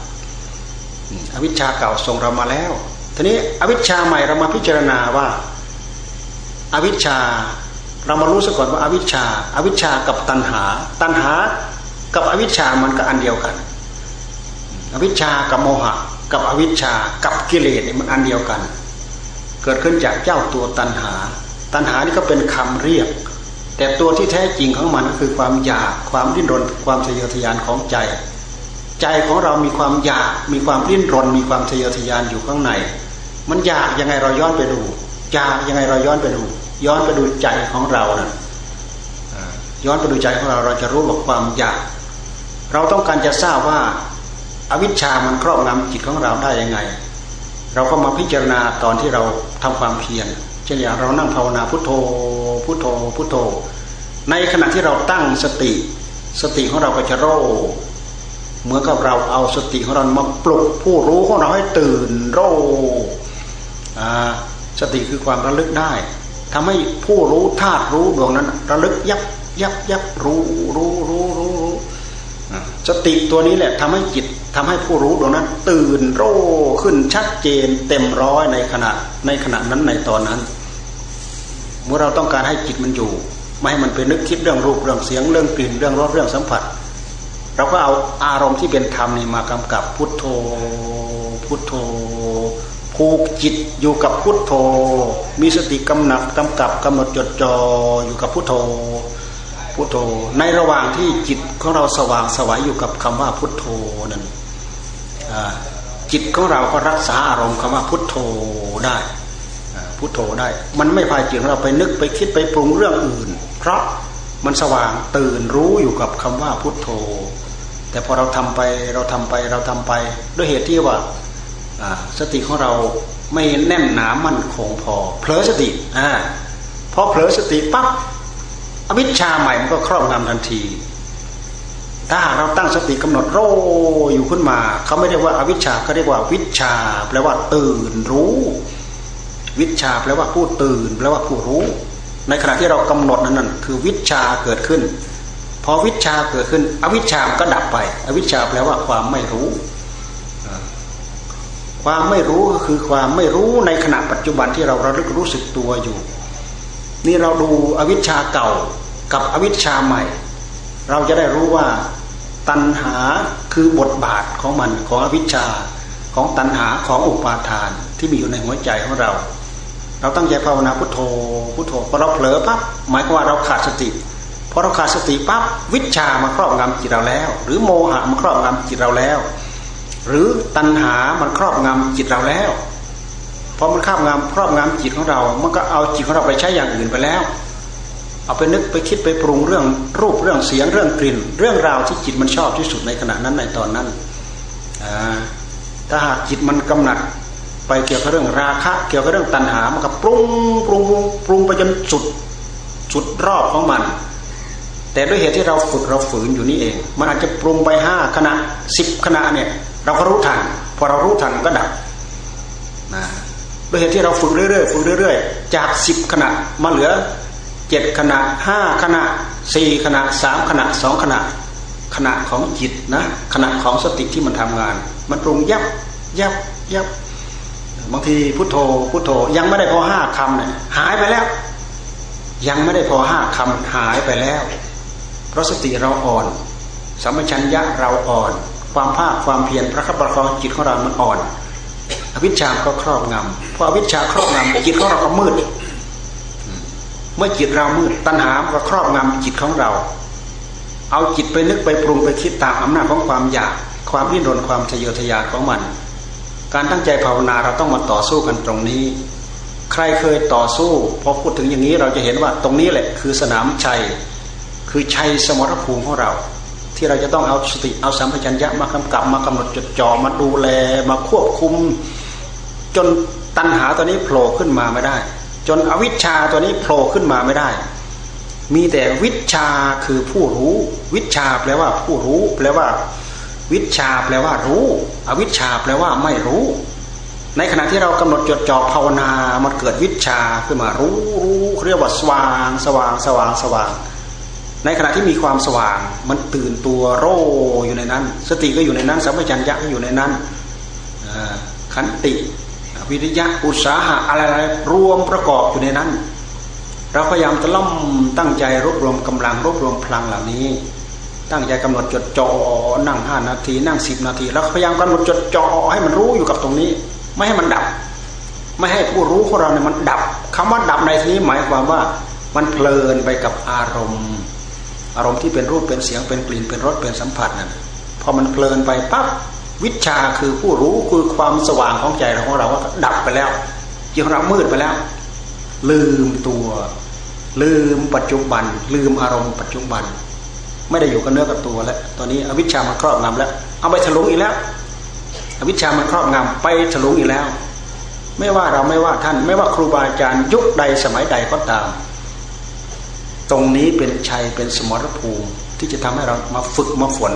อวิชชาเก่าส่งเรามาแล้วทีนี้อวิชชาใหม่เรามาพิจารณาว่า อวิชชา เรามารู้ซะก่อนว่าอาวิชชาอาวิชชากับตัณหา ตัณหากับอวิชชามันก็อันเดียวกัน อวิชชากับโมหะ กับอวิชชากับกิเลสมันอันเดียวกัน เกิดขึ้นจากเจ้าตัวตัณหา ตัณหานี่ก็เป็นคำเรียก แต่ตัวที่แท้จริงของมันก็คือความอยากความดิ้นรน ความทะเยอทะยานของใจ ใจของเรามีความอยากมีความดิ้นรน มีความทะเยอทะยานอยู่ข้างใน มันอยากยังไงเราย้อนไปดูอยากยังไงเราย้อนไปดู ย้อนไปดูใจของเรานะ่ะย้อนไปดูใจของเราเราจะรู้ว่าความอยากเราต้องการจะทราบว่าอาวิชชามันครอบงำจิตของเราได้ยังไง เราก็มาพิจารณาตอนที่เราทำความเพียรเช่นอย่างเรานั่งภาวนาพุทโธพุทโธพุทโธ ในขณะที่เราตั้งสติ สติของเราก็จะโรเหมือนกับเราเอาสติของเรามาปลุกผู้รู้ของเราให้ตื่นโรสติคือความระลึกได้ ทำให้ผู้รู้ธาตุรู้ดวงนั้น ระลึกยับยับยับรู้รู้รู้รู้รู้สติตัวนี้แหละทำให้จิตทำให้ผู้รู้ดวงนั้น ตื่นโรขึ้นชัดเจน เต็มร้อยในขณะในขณะนั้นในตอนนั้น เมื่อเราต้องการให้จิตมันอยู่ ไม่ให้มันไปนึกคิดเรื่องรูปเรื่องเสียงเรื่องกลิ่นเรื่องรสเรื่องสัมผัส เราก็เอาอารมณ์ที่เป็นธรรมนี่มากำกับพุทโธพุทโธ ผูกจิตอยู่กับพุทโธ มีสติกำหนักกำกับกำหนดจดจ่ออยู่กับพุทโธ พุทโธ ในระหว่างที่จิตของเราสว่างสวัยอยู่กับคำว่าพุทโธนั้นจิตของเราก็รักษาอารมณ์คำว่าพุทโธได้พุทโธได้ มันไม่พาจิตของเราไปนึกไปคิดไปปรุงเรื่องอื่น เพราะมันสว่างตื่นรู้อยู่กับคำว่าพุทโธ แต่พอเราทำไปเราทำไปเราทำไป ด้วยเหตุที่ว่า สติของเราไม่แน่นหนามั่นคงพอเผลอสติอ่าพอเผลอสติปั๊บอวิชชาใหม่มันก็ครอบงำทันที ถ้าเราตั้งสติกำหนดโรอยู่ขึ้นมา เขาไม่เรียกว่าอาวิชชาเขาเรียกว่าวิชา แปลว่าตื่นรู้ วิชาแปลว่าผู้ตื่น แปลว่าผู้รู้ ในขณะที่เรากำหนดนั้นนั่นคือวิชาเกิดขึ้น พอวิชาเกิดขึ้น อวิชาก็ดับไป อวิชาแปลว่าความไม่รู้ ความไม่รู้ก็คือความไม่รู้ในขณะปัจจุบันที่เราระลึกรู้สึกตัวอยู่ นี่เราดูอวิชชาเก่ากับอวิชชาใหม่ เราจะได้รู้ว่าตัณหาคือบทบาทของมันของอวิชชาของตัณหาของอุปาทานที่มีอยู่ในหัวใจของเรา เราตั้งใจภาวนาพุทโธพุทโธพอเราเผลอปั๊บหมายความว่าเราขาดสติพอเราขาดสติปั๊บวิชามาครอบงำจิตเราแล้ว หรือโมหะมาครอบงำจิตเราแล้ว หรือตัณหามันครอบงำจิตเราแล้วพอมันครอบงำครอบงำจิตของเรา มันก็เอาจิตของเราไปใช้อย่างอื่นไปแล้ว เอาไปนึกไปคิดไปปรุงเรื่องรูปเรื่องเสียงเรื่องกลิ่น เรื่องราวที่จิตมันชอบที่สุดในขณะนั้นในตอนนั้นถ้าหากจิตมันกำหนัดไปเกี่ยวกับเรื่องราคะ เกี่ยวกับเรื่องตัณหา มันก็ปรุงปรุงปรุงไปจนสุดสุดรอบของมัน แต่ด้วยเหตุที่เราฝึกเราฝืนอยู่นี่เอง มันอาจจะปรุงไปห้าขณะสิบขณะเนี่ย เราก็รู้ทัน พอเรารู้ทันก็ดับนะด้วยเหตุที่เราฝึกเรื่อยๆฝึกเรื่อยๆ จากสิบขณะมาเหลือเจ็ดขณะห้าขณะสี่ขณะสามขณะสองขณะ ขณะของจิตนะขณะของสติที่มันทำงาน มันปรุงยับยับยับบางทีพุโทโธพุโทโธยังไม่ได้พอห้าคำเนี่ยหายไปแล้ว ยังไม่ได้พอห้าคำหายไปแล้ว เพราะสติเราอ่อนสัมปชัญญะเราอ่อน ความภาคความเพียรพระคับประคองจิตของเรามันอ่อน อวิชชาก็ครอบงำพออวิชชาครอบงำจิตของเราก็มืด เมื่อจิตเรามืด ตัณหาก็ครอบงำจิตของเรา เอาจิตไปนึกไปปรุงไปคิดตามอำนาจของความอยาก ความดิ้นรนความทะเยอทะยานของมัน การตั้งใจภาวนาเราต้องมาต่อสู้กันตรงนี้ ใครเคยต่อสู้พอพูดถึงอย่างนี้เราจะเห็นว่าตรงนี้แหละ คือสนามชัยคือชัยสมรภูมิของเรา ที่เราจะต้องเอาสติเอาสัมผัสัญญะมากำกับมากำหนดจดจ่อมาดูแลมาควบคุม จนตัณหาตัวนี้โผล่ขึ้นมาไม่ได้ จนอวิชชาตัวนี้โผล่ขึ้นมาไม่ได้ มีแต่วิชาคือผู้รู้ วิชาแปลว่าผู้รู้ แปลว่า วิชาแปลว่ารู้ อวิชาแปลว่าไม่รู้ ในขณะที่เรากำหนดจดจ่อภาวนามันเกิดวิชาขึ้นมารู้รู้เรียกว่าสว่าง สว่างสว่างสว่าง ในขณะที่มีความสว่าง มันตื่นตัวโรอยู่ในนั้น สติก็อยู่ในนั้นสัมปชัญญะก็อยู่ในนั้นขันติ วิริยะอุตสาหะอะไรๆรวมประกอบอยู่ในนั้น เราพยายามจะล่อมตั้งใจรวบรวมกำลังรวบรวมพลังเหล่านี้ ตั้งใจกำหนดจดจ่อนั่งห้านาที นั่งสิบนาทีแล้วพยายามกำหนดจดจ่อให้มันรู้อยู่กับตรงนี้ ไม่ให้มันดับ ไม่ให้ผู้รู้ของเราเนี่ยมันดับคำว่าดับในที่นี้หมายความว่ามันเพลินไปกับอารมณ์ อารมณ์ที่เป็นรูปเป็นเสียงเป็นกลิ่นเป็นรสเป็นสัมผัสนั่นพอมันเพลินไปปั๊บวิชาคือผู้รู้คือความสว่างของใจของเราก็ดับไปแล้วจิตของเรามืดไปแล้ว ลืมตัว ลืมปัจจุบัน ลืมอารมณ์ปัจจุบัน ไม่ได้อยู่กับเนื้อกับตัวแล้วตอนนี้อวิชามันครอบงำแล้ว เอาไปถลุงอีกแล้ว อวิชามันครอบงำไปถลุงอีกแล้ว ไม่ว่าเราไม่ว่าท่าน ไม่ว่าครูบาอาจารย์ยุคใดสมัยใดก็ตาม ตรงนี้เป็นชัยเป็นสมรภูมิ ที่จะทำให้เรามาฝึกมาฝน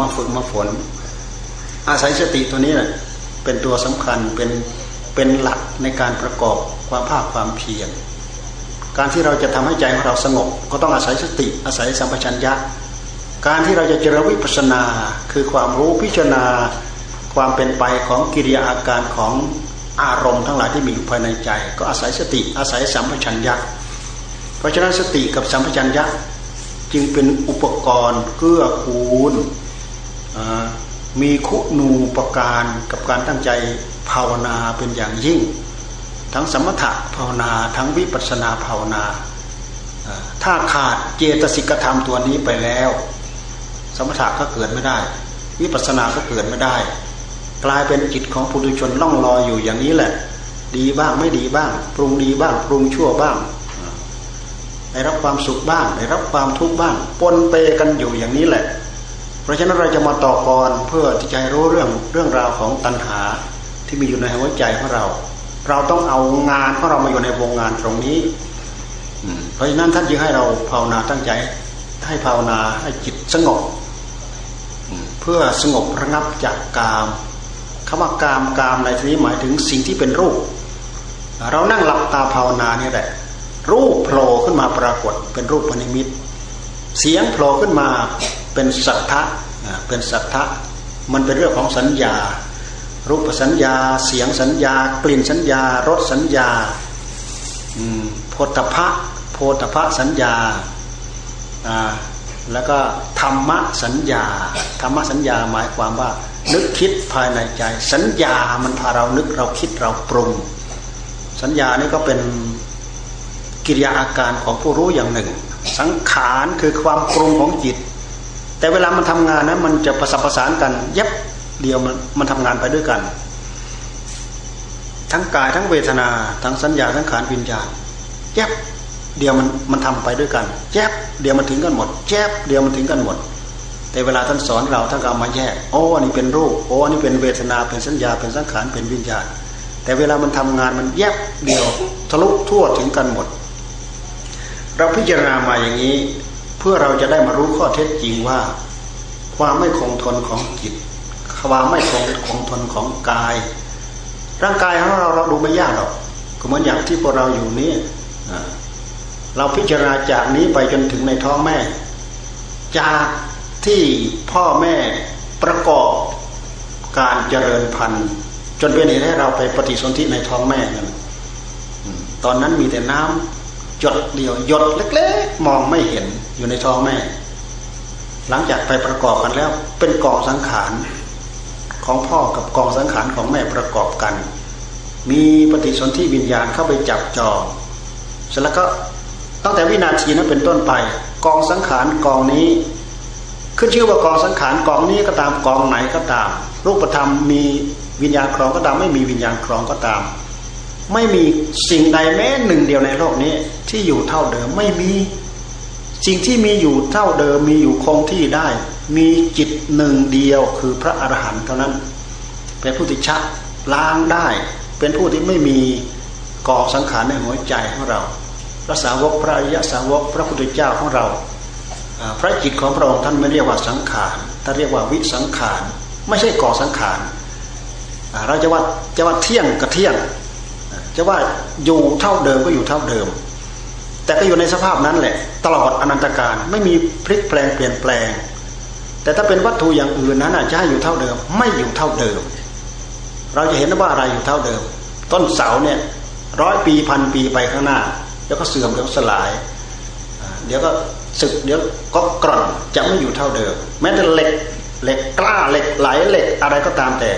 มาฝึกมาฝน อาศัยสติตัวนี้นะเป็นตัวสำคัญเป็นเป็นหลักในการประกอบความภาคความเพียรการที่เราจะทำให้ใจของเราสงบ ก็ต้องอาศัยสติอาศัยสัมปชัญญะ การที่เราจะเจริญวิปัสนา คือความรู้พิจารณา ความเป็นไปของกิริยาอาการของอารมณ์ทั้งหลายที่มีอยู่ภายในใจ ก็อาศัยสติอาศัยสัมปชัญญะ เพราะฉะนั้นสติกับสัมปชัญญะจึงเป็นอุปกรณ์เกื้อกูลมีคุณูปการกับการตั้งใจภาวนาเป็นอย่างยิ่ง ทั้งสมถะภาวนาทั้งวิปัสนาภาวนา ถ้าขาดเจตสิกธรรมตัวนี้ไปแล้ว สมถะก็เกิดไม่ได้ วิปัสนาก็เกิดไม่ได้ กลายเป็นจิตของปุถุชนล่องลอยอยู่อย่างนี้แหละ ดีบ้างไม่ดีบ้าง ปรุงดีบ้าง ปรุงชั่วบ้าง ได้รับความสุขบ้าง ได้รับความทุกข์บ้างปนเปกันอยู่อย่างนี้แหละ เพราะฉะนั้นเราจะมาต่อกรเพื่อที่จะรู้เรื่องเรื่องราวของตัณหาที่มีอยู่ในหัวใจของเรา เราต้องเอางานของเรามาอยู่ในวงงานตรงนี้เพราะฉะนั้นท่านจึงให้เราภาวนาตั้งใจให้ภาวนาให้จิตสงบเพื่อสงบระงับจากกามคำว่ากามกามในที่นี้หมายถึงสิ่งที่เป็นรูป เรานั่งหลับตาภาวนาเนี่ยแหละ รูปโผล่ขึ้นมาปรากฏเป็นรูปพนิมิต เสียงโผล่ขึ้นมาเป็นสัทธะเป็นสัทธะมันเป็นเรื่องของสัญญา รูปสัญญา เสียงสัญญา กลิ่นสัญญารสสัญญาโพธพะโพธพะสัญญาแล้วก็ธรรมะสัญญาธรรมะสัญญาหมายความว่า นึกคิดภายในใจ สัญญามันพาเรานึกเราคิดเราปรุง สัญญานี่ก็เป็น กิริยาอาการของผู้รู้อย่างหนึ่ง สังขารคือความปรุงของจิต แต่เวลามันทำงานนะมันจะประสานประสานกันเย็บเดียวมันมันทำงานไปด้วยกัน ทั้งกายทั้งเวทนา ทั้งสัญญาทั้งขานวิญญาณแยบเดียวมันมันทำไปด้วยกันแยบเดียวมันถึงกันหมดแยบเดียวมันถึงกันหมด แต่เวลาท่านสอนเราท่านเอามาแยกโอ้อันนี้เป็นรูปโอ้อันนี้เป็นเวทนาเป็นสัญญาเป็นสังขารเป็นวิญญาณ แต่เวลามันทำงานมันแยบเดียวทะลุทั่วถึงกันหมด เราพิจารณามาอย่างนี้ เพื่อเราจะได้มารู้ข้อเท็จจริงว่า ความไม่คงทนของจิตความไม่คงคงทนของกาย ร่างกายของเราเราดูไม่ยากหรอกก็เหมือนอย่างที่พวกเราอยู่นี้เราพิจารณาจากนี้ไปจนถึงในท้องแม่ จากที่พ่อแม่ประกอบการเจริญพันธุ์จนเป็นเหตุให้เราไปปฏิสนธิในท้องแม่นั่นตอนนั้นมีแต่น้ำ หยดเดียวหยดเล็กๆ มองไม่เห็นอยู่ในท้องแม่ หลังจากไปประกอบกันแล้ว เป็นกองสังขารของพ่อกับกองสังขารของแม่ประกอบกัน มีปฏิสนธิวิญญาณเข้าไปจับจองเสร็จแล้วก็ตั้งแต่วินาทีนั้นเป็นต้นไป กองสังขารกองนี้ ขึ้นชื่อว่ากองสังขารกองนี้ก็ตามกองไหนก็ตาม รูปธรรมมีวิญญาณครองก็ตามไม่มีวิญญาณครองก็ตาม ไม่มีสิ่งใดแม้หนึ่งเดียวในโลกนี้ ที่อยู่เท่าเดิมไม่มี สิ่งที่มีอยู่เท่าเดิมมีอยู่คงที่ได้ มีจิตหนึ่งเดียวคือพระอรหันต์เท่านั้น เป็นผู้ที่ชักล้างได้ เป็นผู้ที่ไม่มีก่อสังขารในหัวใจของเราพระสาวกพระอริยสาวกพระพุทธเจ้าของเรา พระจิตของพระองค์ท่านไม่เรียกว่าสังขารท่านเรียกว่าวิสังขาร ไม่ใช่ก่อสังขาร เราจะว่าจะว่าเที่ยงก็เที่ยง จะว่าอยู่เท่าเดิมก็อยู่เท่าเดิม แต่ก็อยู่ในสภาพนั้นแหละ ตลอดอนันตการไม่มีพลิกแปลงเปลี่ยนแปลง แต่ถ้าเป็นวัตถุอย่างอื่นนั้นอาจจะอยู่เท่าเดิม ไม่อยู่เท่าเดิม เราจะเห็นว่าอะไรอยู่เท่าเดิม ต้นเสาเนี่ยร้อยปีพันปีไปข้างหน้าเดี๋ยวก็เสื่อมเดี๋ยวสลาย เดี๋ยวก็สึกเดี๋ยวก็กร่อนจะไม่อยู่เท่าเดิม แม้แต่เหล็กเหล็กกล้าเหล็กไหลเหล็กอะไรก็ตามแต่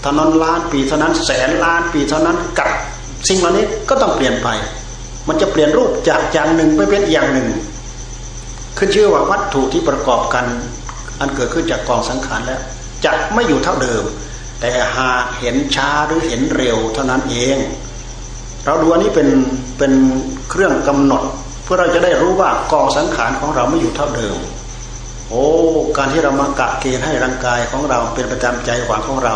เท่านั้นล้านปีเท่านั้นแสนล้านปีเท่านั้นกับสิ่งเหล่านี้ก็ต้องเปลี่ยนไป มันจะเปลี่ยนรูปจากอย่างหนึ่งไปเป็นอย่างหนึ่ง ขึ้นชื่อว่าวัตถุที่ประกอบกัน อันเกิดขึ้นจากกองสังขารแล้วจะไม่อยู่เท่าเดิม แต่หากเห็นช้าหรือเห็นเร็วเท่านั้นเอง เราดูอันนี้เป็นเป็นเครื่องกำหนด เพื่อเราจะได้รู้ว่ากองสังขารของเราไม่อยู่เท่าเดิม โอ้ การที่เรามากะเกณฑ์ให้ร่างกายของเราเป็นประจำใจหวังของเรา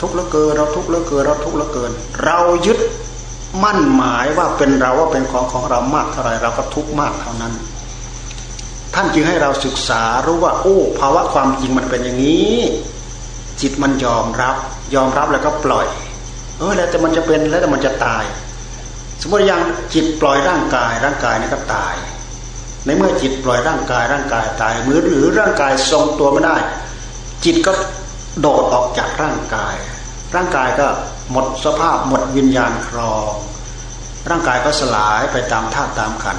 ทุกข์เหลือเกินเราทุกข์เหลือเกินเราทุกข์เหลือเกิน เรายึดมั่นหมายว่าเป็นเราว่าเป็นของของเรามากเท่าไรเราก็ทุกข์มากเท่านั้น ท่านจึงให้เราศึกษารู้ว่าโอ้ภาวะความจริงมันเป็นอย่างนี้ จิตมันยอมรับ ยอมรับแล้วก็ปล่อย เออแล้วแต่มันจะเป็นแล้วแต่มันจะตาย สมมติอย่างจิตปล่อยร่างกายร่างกายนี่ก็ตาย ในเมื่อจิตปล่อยร่างกายร่างกายตายมือหรือร่างกายทรงตัวไม่ได้ จิตก็ โดดออกจากร่างกาย ร่างกายก็หมดสภาพหมดวิญญาณครองร่างกายก็สลายไปตามธาตุตามขัน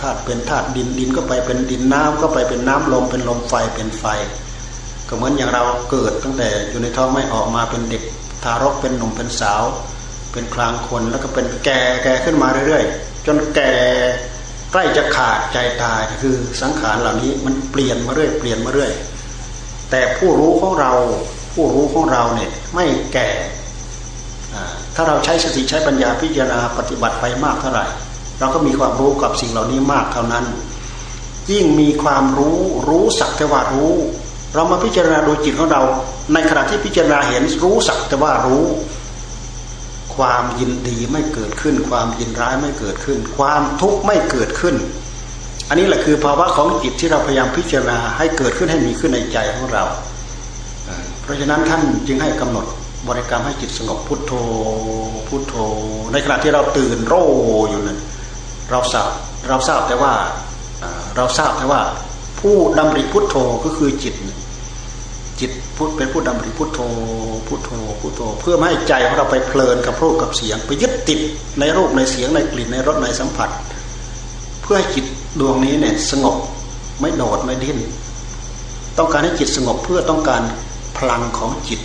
ธาตุเป็นธาตุดินดินก็ไปเป็นดินน้ำก็ไปเป็นน้ำลมเป็นลมไฟเป็นไฟ ก็เหมือนอย่างเราเกิดตั้งแต่อยู่ในท้องไม่ออกมาเป็นเด็กทารกเป็นหนุ่มเป็นสาว เป็นคลางคนแล้วก็เป็นแก่แก่ขึ้นมาเรื่อยๆ จนแก่ใกล้จะขาดใจตายคือสังขารเหล่านี้มันเปลี่ยนมาเรื่อยเปลี่ยนมาเรื่อย แต่ผู้รู้ของเรา ผู้รู้ของเราเนี่ยไม่แก่ ถ้าเราใช้สติใช้ปัญญาพิจารณาปฏิบัติไปมากเท่าไหร่ เราก็มีความรู้กับสิ่งเหล่านี้มากเท่านั้น ยิ่งมีความรู้รู้สักแต่ว่ารู้ เรามาพิจารณาโดยจิตของเรา ในขณะที่พิจารณาเห็นรู้สักแต่ว่ารู้ ความยินดีไม่เกิดขึ้น ความยินร้ายไม่เกิดขึ้น ความทุกข์ไม่เกิดขึ้น อันนี้แหละคือภาวะของจิตที่เราพยายามพิจารณาให้เกิดขึ้นให้มีขึ้นในใจของเรา เพราะฉะนั้นท่านจึงให้กำหนดบริกรรมให้จิตสงบพุทโธพุทโธ ในขณะที่เราตื่นโรอยู่นั้นเราทราบเราทราบแต่ว่าเราทราบแต่ว่า ผู้ดำริพุทโธก็คือจิต จิตพุทเป็นผู้ดำริพุทโธพุทโธพุทโธ เพื่อไม่ให้ใจของเราไปเพลินกับรูปกับเสียง ไปยึดติดในรูปในเสียงในกลิ่นในรสในสัมผัส เพื่อให้จิต ดวงนี้เนี่ยสงบไม่โดดไม่ดิ้นต้องการให้จิตสงบเพื่อต้องการพลังของจิต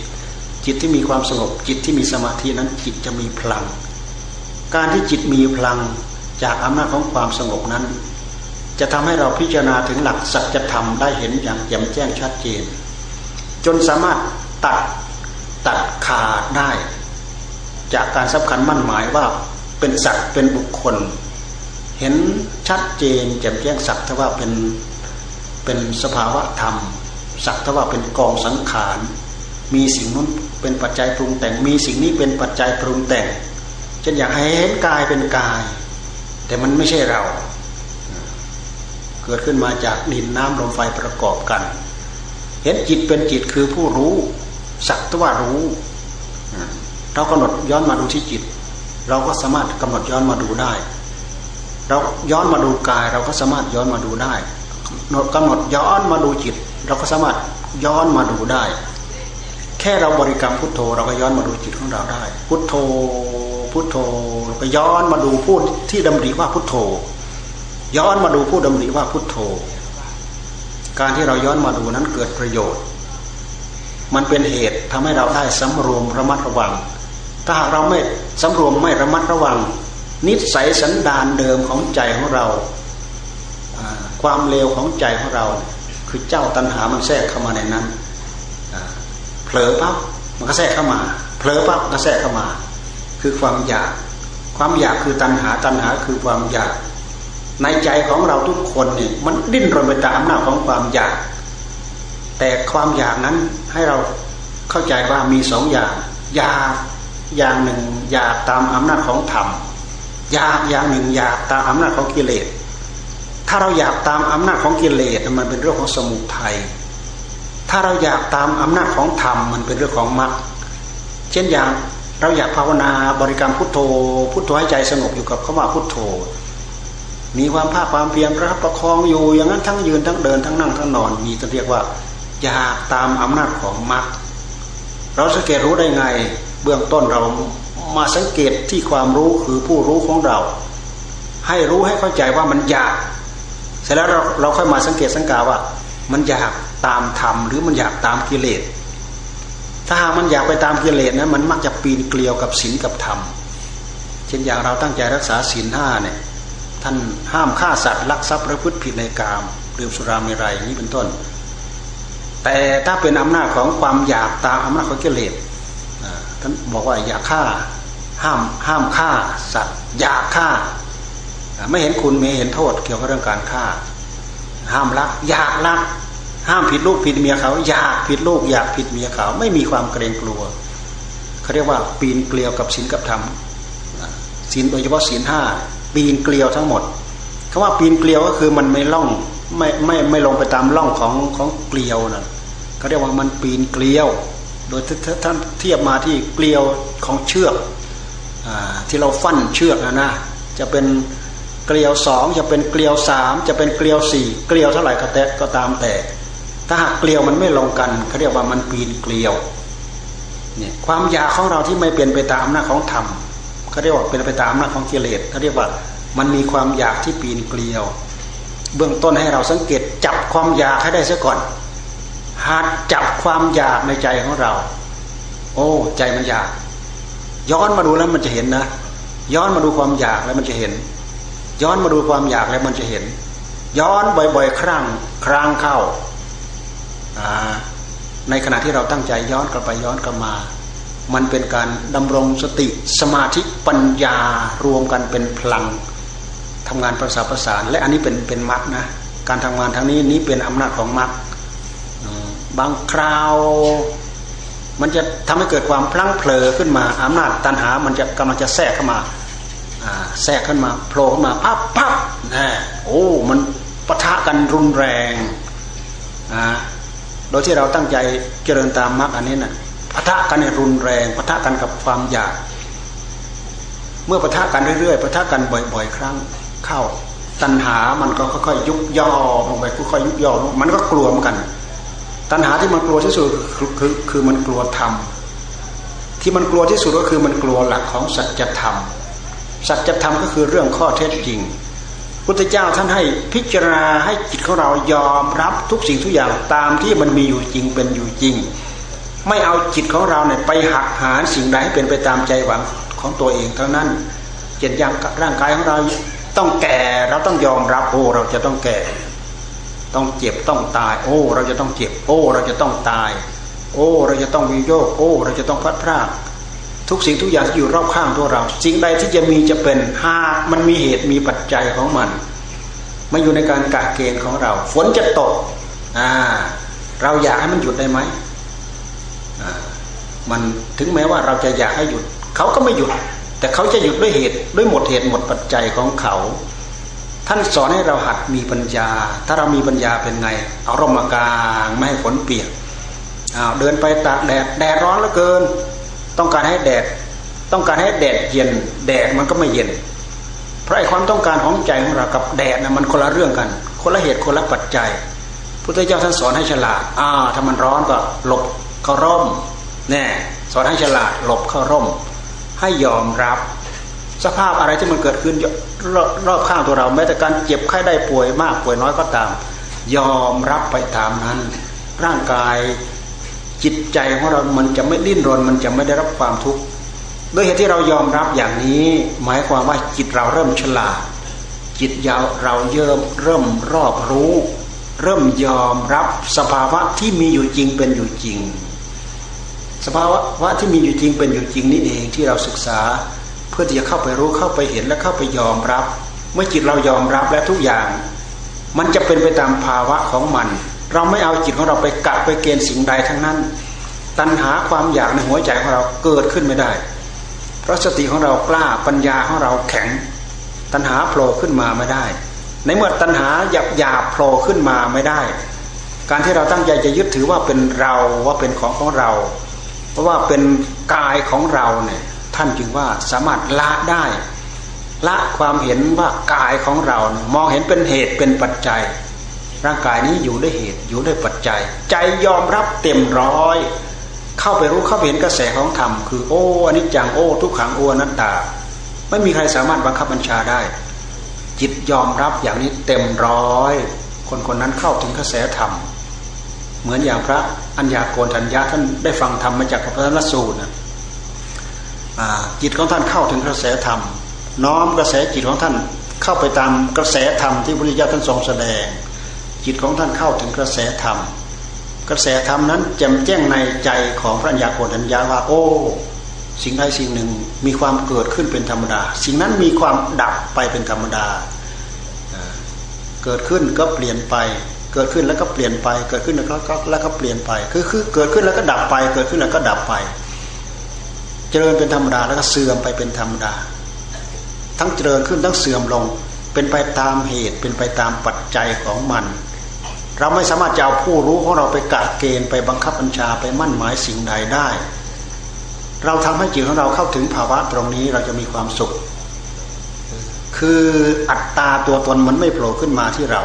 จิตที่มีความสงบจิตที่มีสมาธินั้นจิตจะมีพลัง การที่จิตมีพลังจากอำนาจของความสงบนั้น จะทำให้เราพิจารณาถึงหลักสัจธรรมได้เห็นอย่างแจ่มแจ้งชัดเจน จนสามารถตัดตัดขาดได้ จากการสำคัญมั่นหมายว่าเป็นสัตว์เป็นบุคคล เห็นชัดเจนแจ่มแจ้งสักทว่าเป็นเป็นสภาวะธรรม สักทว่าเป็นกองสังขาร มีสิ่งนู้นเป็นปัจจัยปรุงแต่ง มีสิ่งนี้เป็นปัจจัยปรุงแต่งเช่นอยากให้เห็นกายเป็นกาย แต่มันไม่ใช่เรา เกิดขึ้นมาจากดินน้ำลมไฟประกอบกัน เห็นจิตเป็นจิตคือผู้รู้ สักทว่ารู้เรากำหนดย้อนมาดูที่จิต เราก็สามารถกำหนดย้อนมาดูได้ เราย้อนมาดูกาย เราก็สามารถย้อนมาดูได้กำหนดย้อนมาดูจิต เราก็สามารถย้อนมาดูได้ แค่เราบริกรรมพุทโธ เราก็ย้อนมาดูจิตของเราได้ พุทโธพุทโธเราก็ย้อนมาดูผู้ที่ดำริว่าพุทโธ ย้อนมาดูผู้ดำริว่าพุทโธ การที่เราย้อนมาดูนั้นเกิดประโยชน์ มันเป็นเหตุทำให้เราได้สำรวมระมัดระวัง ถ้าหากเราไม่สำรวมไม่ระมัดระวัง นิสัยสันดานเดิมของใจของเรา ความเลวของใจของเรา คือเจ้าตัณหามันแทรกเข้ามาในนั้นเผลอปั๊บมันก็แทรกเข้ามาเผลอปั๊บก็แทรกเข้ามา คือความอยาก ความอยากคือตัณหาตัณหาคือความอยาก ในใจของเราทุกคนเนี่ยมันดิ้นรนไปตามอำนาจของความอยาก แต่ความอยากนั้นให้เราเข้าใจว่ามีสองอย่างอยากอย่างหนึ่งอยากตามอำนาจของธรรม อยากอย่างหนึ่งอยากตามอำนาจของกิเลส ถ้าเราอยากตามอำนาจของกิเลสมันเป็นเรื่องของสมุทัย ถ้าเราอยากตามอำนาจของธรรมมันเป็นเรื่องของมรรค เช่นอย่างเราอยากภาวนาบริกรรมพุทโธ พุทโธให้ใจสงบอยู่กับคำว่าพุทโธ มีความภาคความเพียรรับประคองอยู่อย่างนั้นทั้งยืนทั้งเดินทั้งนั่งทั้งนอนมีจะเรียกว่าอยากตามอำนาจของมรรค เราสังเกตรู้ได้ไง เบื้องต้นเรา มาสังเกตที่ความรู้คือผู้รู้ของเรา ให้รู้ให้เข้าใจว่ามันอยาก เสร็จแล้วเราเราค่อยมาสังเกตสังกาว่า มันอยากตามธรรมหรือมันอยากตามกิเลส ถ้าหากมันอยากไปตามกิเลสนะมันมักจะปีนเกลียวกับศีลกับธรรม เช่นอย่างเราตั้งใจรักษาศีลห้าเนี่ยท่านห้ามฆ่าสัตว์ลักทรัพย์ประพฤติผิดในกามดื่มสุราเมรัยนี้เป็นต้น แต่ถ้าเป็นอำนาจของความอยากตามอำนาจของกิเลส ท่านบอกว่าอย่าฆ่า ห้ามห้ามฆ่าสัตว์อยากฆ่า ไม่เห็นคุณไม่เห็นโทษเกี่ยวกับเรื่องการฆ่า ห้ามลัก อยากลัก ห้ามผิดลูกผิดเมียเขา อยากผิดลูกอยากผิดเมียเขา ไม่มีความเกรงกลัวเขาเรียกว่า ปีนเกลียวกับศีลกับธรรมศีลโดยเฉพาะศีลห้าปีนเกลียวทั้งหมดคำว่าปีนเกลียวก็คือมันไม่ล่องไม่ไม่ไม่ลงไปตามล่องของของเกลียวนะเขาเรียกว่ามันปีนเกลียว โดยท่านเทียบมาที่เกลียวของเชือกอที่เราฟันเชือกนะนะจะเป็นเกลียวสองจะเป็นเกลียวสามจะเป็นเกลียวสี่เกลียวเท่าไหร่ก็แต่ก็ตามแต่ ถ้าหากเกลียวมันไม่ลงกันเขาเรียกว่ามันปีนเกลียวเนี่ยความอยากของเราที่ไม่เป็นไปตามอำนาจของธรรมเขาเรียกว่าเป็นไปตามอำนาจของกิเลสเขาเรียกว่ามันมีความอยากที่ปีนเกลียว เบื้องต้นให้เราสังเกตจับความอยากให้ได้ซะก่อน หัดจับความอยากในใจของเรา โอ้ใจมันอยาก ย้อนมาดูแล้วมันจะเห็นนะ ย้อนมาดูความอยากแล้วมันจะเห็น ย้อนมาดูความอยากแล้วมันจะเห็น ย้อนบ่อยๆ ครั้งครั้งเข้าในขณะที่เราตั้งใจย้อนกลับไปย้อนกลับมา มันเป็นการดำรงสติสมาธิปัญญารวมกันเป็นพลังทำงานประสานประสาน และอันนี้เป็นเป็นมรรคนะการทำงานทางนี้นี้เป็นอำนาจของมรรค บางคราว มันจะทำให้เกิดความพลั้งเผลอขึ้นมาอำนาจตันหา มันจะกำลังจะแทรกเข้ามาแทรกขึ้นมาโผล่ขึ้นมาปั๊บปั๊บนะโอ้มันปะทะกันรุนแรงนะโดยที่เราตั้งใจเจริญตามมรรคอันนี้นะ่ะปะทะกันในรุนแรงปะทะกันกับความอยาก เมื่อปะทะกันเรื่อยๆปะทะกันบ่อย ๆ ครั้งเข้าตัณหามันก็ค่อยๆยุบย่อลงไปค่อยๆยุบย่อมันก็กลัวเหมือนกัน ตัณหาที่มันกลัวที่สุดคือคือคือมันกลัวธรรมที่มันกลัวที่สุดก็คือมันกลัวหลักของสัจธรรม สัจธรรมก็คือเรื่องข้อเท็จจริงพุทธเจ้าท่านให้พิจารณาให้จิตของเรายอมรับทุกสิ่งทุกอย่างตามที่มันมีอยู่จริงเป็นอยู่จริง ไม่เอาจิตของเราเนี่ยไปหักหาสิ่งใดให้เป็นไปตามใจหวังของตัวเองเท่านั้นเจ็ดอย่างร่างกายของเราต้องแก่เราต้องยอมรับโอ้เราจะต้องแก่ ต้องเจ็บต้องตาย โอ้ เราจะต้องเจ็บ โอ้ เราจะต้องตาย โอ้ เราจะต้องวิโยก โอ้ เราจะต้องพัดพรากทุกสิ่งทุกอย่างที่อยู่รอบข้างตัวเรา สิ่งใดที่จะมีจะเป็นหากมันมีเหตุมีปัจจัยของมันมาอยู่ในการกะเกณฑ์ของเรา ฝนจะตกอ่าเราอยากให้มันหยุดได้ไหมมันถึงแม้ว่าเราจะอยากให้หยุด เขาก็ไม่หยุด แต่เขาจะหยุดด้วยเหตุด้วยหมดเหตุหมดปัจจัยของเขา ท่านสอนให้เราหัดมีปัญญา ถ้าเรามีปัญญาเป็นไง เอาร่มมากางไม่ให้ฝนเปียกอ้าเดินไปตากแดดแดดร้อนเหลือเกิน ต้องการให้แดดต้องการให้แดดเย็น แดดมันก็ไม่เย็น เพราะไอ้ความต้องการของใจของเรากับแดดนะมันคนละเรื่องกัน คนละเหตุคนละปัจจัยพุทธเจ้าท่านสอนให้ฉลาดอ่าถ้ามันร้อนก็หลบเข้าร่มแน่สอนให้ฉลาดหลบเข้าร่ม ให้ยอมรับ สภาพอะไรที่มันเกิดขึ้นรอบรอบข้างตัวเรา แม้แต่การเจ็บไข้ได้ป่วยมากป่วยน้อยก็ตาม ยอมรับไปตามนั้น ร่างกายจิตใจของเรา มันจะไม่ดิ้นรน มันจะไม่ได้รับความทุกข์ด้วยเหตุที่เรายอมรับอย่างนี้ หมายความว่าจิตเราเริ่มฉลาด จิตยาเราเริ่มเริ่มรอบรู้ เริ่มยอมรับสภาวะที่มีอยู่จริงเป็นอยู่จริง สภาวะที่มีอยู่จริงเป็นอยู่จริงนี่เองที่เราศึกษา พื่อที่จะเข้าไปรู้เข้าไปเห็นและเข้าไปยอมรับ เมื่อจิตเรายอมรับและทุกอย่าง มันจะเป็นไปตามภาวะของมัน เราไม่เอาจิตของเราไปกักไปเกณฑ์สิ่งใดทั้งนั้น ตัณหาความอยากในหัวใจของเราเกิดขึ้นไม่ได้ เพราะสติของเรากล้าปัญญาของเราแข็ง ตัณหาโผล่ขึ้นมาไม่ได้ ในเมื่อตัณหาหยาบหยาบโผล่ขึ้นมาไม่ได้ การที่เราตั้งใจจะยึดถือว่าเป็นเราว่าเป็นของของเรา เพราะว่าเป็นกายของเราเนี่ย ท่านจึงว่าสามารถละได้ ละความเห็นว่ากายของเรา มองเห็นเป็นเหตุเป็นปัจจัย ร่างกายนี้อยู่ด้วยเหตุอยู่ด้วยปัจจัย ใจยอมรับเต็มร้อย เข้าไปรู้เข้าไปเห็นกระแสของธรรมคือโอ้อนิจจังโอ้ ทุกขังโอ้นัตตา ไม่มีใครสามารถบังคับบัญชาได้ จิตยอมรับอย่างนี้เต็มร้อย คนคนนั้นเข้าถึงกระแสธรรมเหมือนอย่างพระอัญญาโกณทัญญาท่านได้ฟังธรรมมาจากพระพุทธสูตรนะ จิตของท่านเข้าถึงกระแสธรรม น้อมกระแสจิตของท่านเข้าไปตามกระแสธรรมที่พระพุทธเจ้าท่านทรงแสดง จิตของท่านเข้าถึงกระแสธรรม กระแสธรรมนั้นแจ่มแจ้งในใจของพระัญญาโกณัญญาว่าโอ้สิ่งใดสิ่งหนึ่งมีความเกิดขึ้นเป็นธรรมดา สิ่งนั้นมีความดับไปเป็นธรรมดา เกิดขึ้นก็เปลี่ยนไป เกิดขึ้นแล้วก็เปลี่ยนไป เกิดขึ้นแล้วก็แล้วก็เปลี่ยนไป คือคือเกิดขึ้นแล้วก็ดับไป เกิดขึ้นแล้วก็ดับไป เจริญเป็นธรรมดาแล้วก็เสื่อมไปเป็นธรรมดา ทั้งเจริญขึ้นทั้งเสื่อมลง เป็นไปตามเหตุเป็นไปตามปัจจัยของมัน เราไม่สามารถจะเอาผู้รู้ของเราไปกะเกณฑ์ไปบังคับบัญชาไปมั่นหมายสิ่งใดได้ เราทำให้จิตของเราเข้าถึงภาวะตรงนี้เราจะมีความสุข คืออัตตาตัวตนมันไม่โผล่ขึ้นมาที่เรา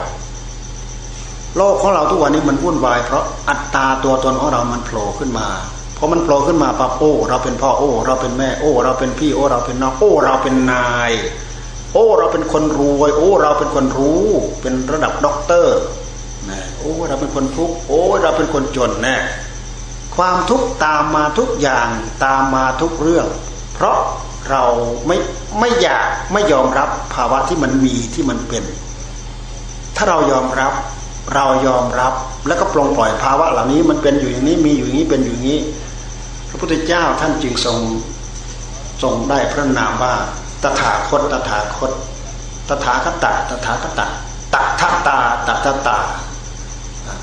โลกของเราทุกวันนี้มันวุ่นวายเพราะอัตตาตัวตนของเรามันโผล่ขึ้นมา พอมันโผล่ขึ้นมาปั๊บโอ้ เราเป็นพ่อโอ้ เราเป็นแม่โอ้ เราเป็นพี่โอ้เราเป็นน้องโอ้ เราเป็นนาย โอ้ เราเป็นคนรวย โอ้ เราเป็นคนรู้ เป็นระดับด็อกเตอร์นะโอ้เราเป็นคนทุกข์โอ้ เราเป็นคนจนแน่ความทุกข์ตามมาทุกอย่างตามมาทุกเรื่อง เพราะเราไม่ไม่อยากไม่ยอมรับภาวะที่มันมีที่มันเป็น ถ้าเรายอมรับเรายอมรับแล้วก็ปลงปล่อยภาวะเหล่านี้มันเป็นอยู่อย่างนี้มีอยู่อย่างนี้เป็นอยู่อย่างนี้ พระพุทธเจ้าท่านจึงทรงทรงได้พระนามว่าตถาคตตถาคต ตถาคตตถาคตตถาตาตถาตา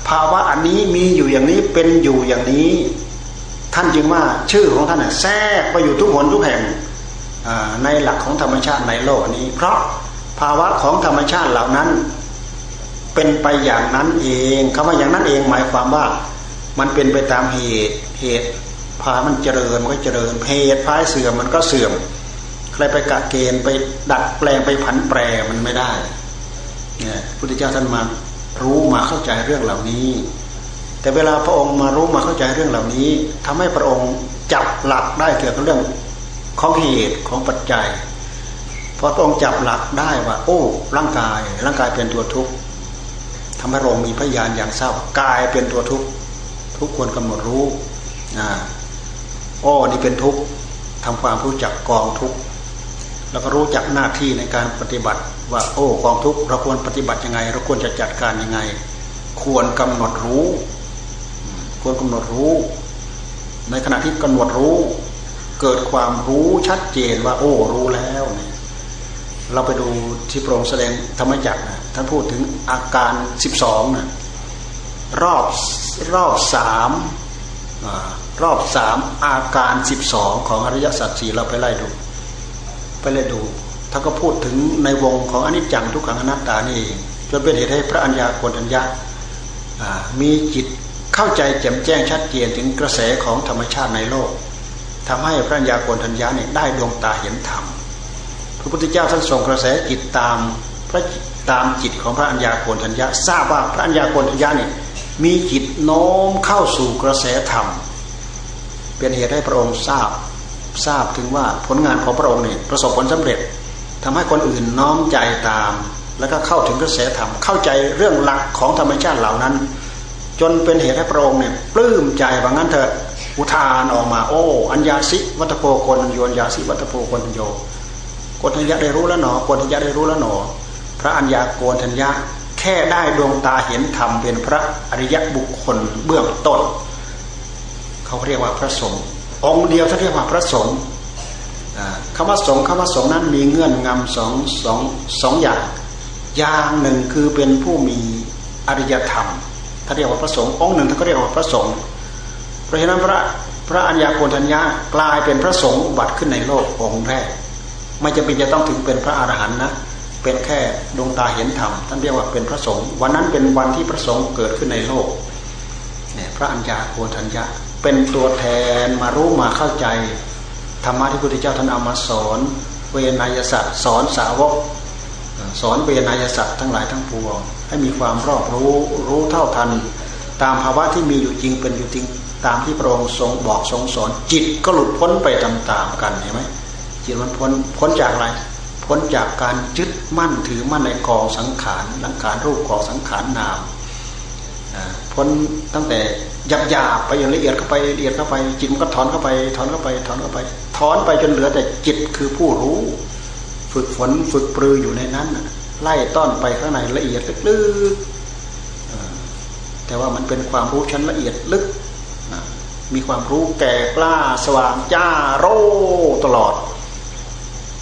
ภาวะอันนี้มีอยู่อย่างนี้เป็นอยู่อย่างนี้ ท่านจึงว่าชื่อของท่านแทรกไปอยู่ทุกหนทุกแห่งในหลักของธรรมชาติในโลกนี้ เพราะภาวะของธรรมชาติเหล่านั้น เป็นไปอย่างนั้นเองคำว่าอย่างนั้นเองหมายความว่ามันเป็นไปตามเหตุเหตุ พามันเจริญมันก็เจริญเหตุพายเสื่อมมันก็เสื่อม ใครไปกะเกณฑ์ไปดัดแปลงไปผันแปรมันไม่ได้เนี่ยพุทธเจ้าท่านมารู้มาเข้าใจเรื่องเหล่านี้ แต่เวลาพระองค์มารู้มาเข้าใจเรื่องเหล่านี้ทำให้พระองค์จับหลักได้เกี่ยวกับเรื่องของเหตุของปัจจัยพอพระองค์จับหลักได้ว่า โอ้ร่างกาย ร่างกายเป็นตัวทุกข์ทำให้เรามีพยานอย่างทราบกายเป็นตัวทุกข์ทุกควรกำหนดรู้อ่า อ้อนี่เป็นทุกข์ทำความรู้จักกองทุกข์แล้วก็รู้จักหน้าที่ในการปฏิบัติว่าโอ้กองทุกข์เราควรปฏิบัติยังไง เราควรจะจัดการยังไง ควรกำหนดรู้ ควรกำหนดรู้ ในขณะที่กำหนดรู้ เกิดความรู้ชัดเจนว่า โอ้รู้แล้วเนี่ยเราไปดูที่พระองค์แสดงธรรมจักรนะท่านพูดถึงอาการสิบสองนะรอบรอบสาม รอบสามอาการสิบสองของอริยสัจสี่เราไปไล่ดู ไปไล่ดูท่านก็พูดถึงในวงของอนิจจังทุกขังอนัตตานี่จนเป็นเหตุให้พระัญญาโกณัญญามีจิตเข้าใจแจ่มแจ้งชัดเจนถึงกระแสของธรรมชาติในโลกทำให้พระัญญาโกณัญญาเนี่ยได้ดวงตาเห็นธรรมพระพุทธเจ้าท่านส่งกระแสจิตตามพระตามจิตของพระัญญาโกณัญญาทราบว่าพระัญญาโกณัญญาเนี่ยมีจิตโน้มเข้าสู่กระแสธรรม เป็นเหตุให้พระองค์ทราบทราบถึงว่าผลงานของพระองค์เนี่ยประสบผลสำเร็จทำให้คนอื่นน้อมใจตาม แล้วก็เข้าถึงกระแสธรรมเข้าใจเรื่องหลักของธรรมชาติเหล่านั้น จนเป็นเหตุให้พระองค์เนี่ยปลื้มใจว่างั้นเถอะอุทานออกมาโอ้ อัญญาสิวัตโพโกนัญโยอัญญาสิวัตโพโกนัญโยกนทัญญาได้รู้แล้วหนอกนทัญญาได้รู้แล้วหนอ พระอัญญาโกนทัญญาแค่ได้ดวงตาเห็นธรรมเป็นพระอริยบุคคลเบื้องต้น เขาเรียกว่าพระสงฆ์องค์เดียวเขาเรียกว่าพระสงฆ์คำว่าสงฆ์คำว่าสงฆ์นั้นมีเงื่อนงำสองสองสองอย่าง อย่างหนึ่งคือเป็นผู้มีอริยธรรมถ้าเรียกว่าพระสงฆ์องค์หนึ่งท่านก็เรียกว่าพระสงฆ์เพราะฉะนั้นพระพระอัญญาโกณทัญญากลายเป็นพระสงฆ์บัตรขึ้นในโลกองค์แรกไม่จำเป็นจะต้องถึงเป็นพระอรหันต์นะเป็นแค่ดวงตาเห็นธรรมท่านเรียกว่าเป็นพระสงฆ์วันนั้นเป็นวันที่พระสงฆ์เกิดขึ้นในโลกเนี่ยพระัญญาโกธัญญะ เป็นตัวแทนมารู้มาเข้าใจธรรมะที่พระพุทธเจ้าท่านเอามาสอนเวนยสัตว์สอนสาวก สอนเวนยสัตว์ทั้งหลายทั้งปวงให้มีความรอบรู้รู้เท่าทัน ตามภาวะที่มีอยู่จริงเป็นอยู่จริงตามที่พระองค์ทรงบอกทรงสอน จิตก็หลุดพ้นไปตามๆกันเห็นไหมจิตมันพ้นพ้นจากอะไร พ้นจากการยึดมั่นถือมั่นในกองสังขารสังขารรูปกองสังขารนาม นตั้งแต่หยาบหยาบไปอย่างละเอียดเข้าไปละเอียดเข้าไป จิตมันก็ถอนเข้าไป ถอนเข้าไป ถอนเข้าไป ถอนไปจนเหลือแต่จิตคือผู้รู้ ฝึกฝนฝึกปรืออยู่ในนั้นไล่ต้อนไปข้างในละเอียดลึกแต่ว่ามันเป็นความรู้ชั้นละเอียดลึก มีความรู้แก่กล้าสว่างจ้าโรตลอด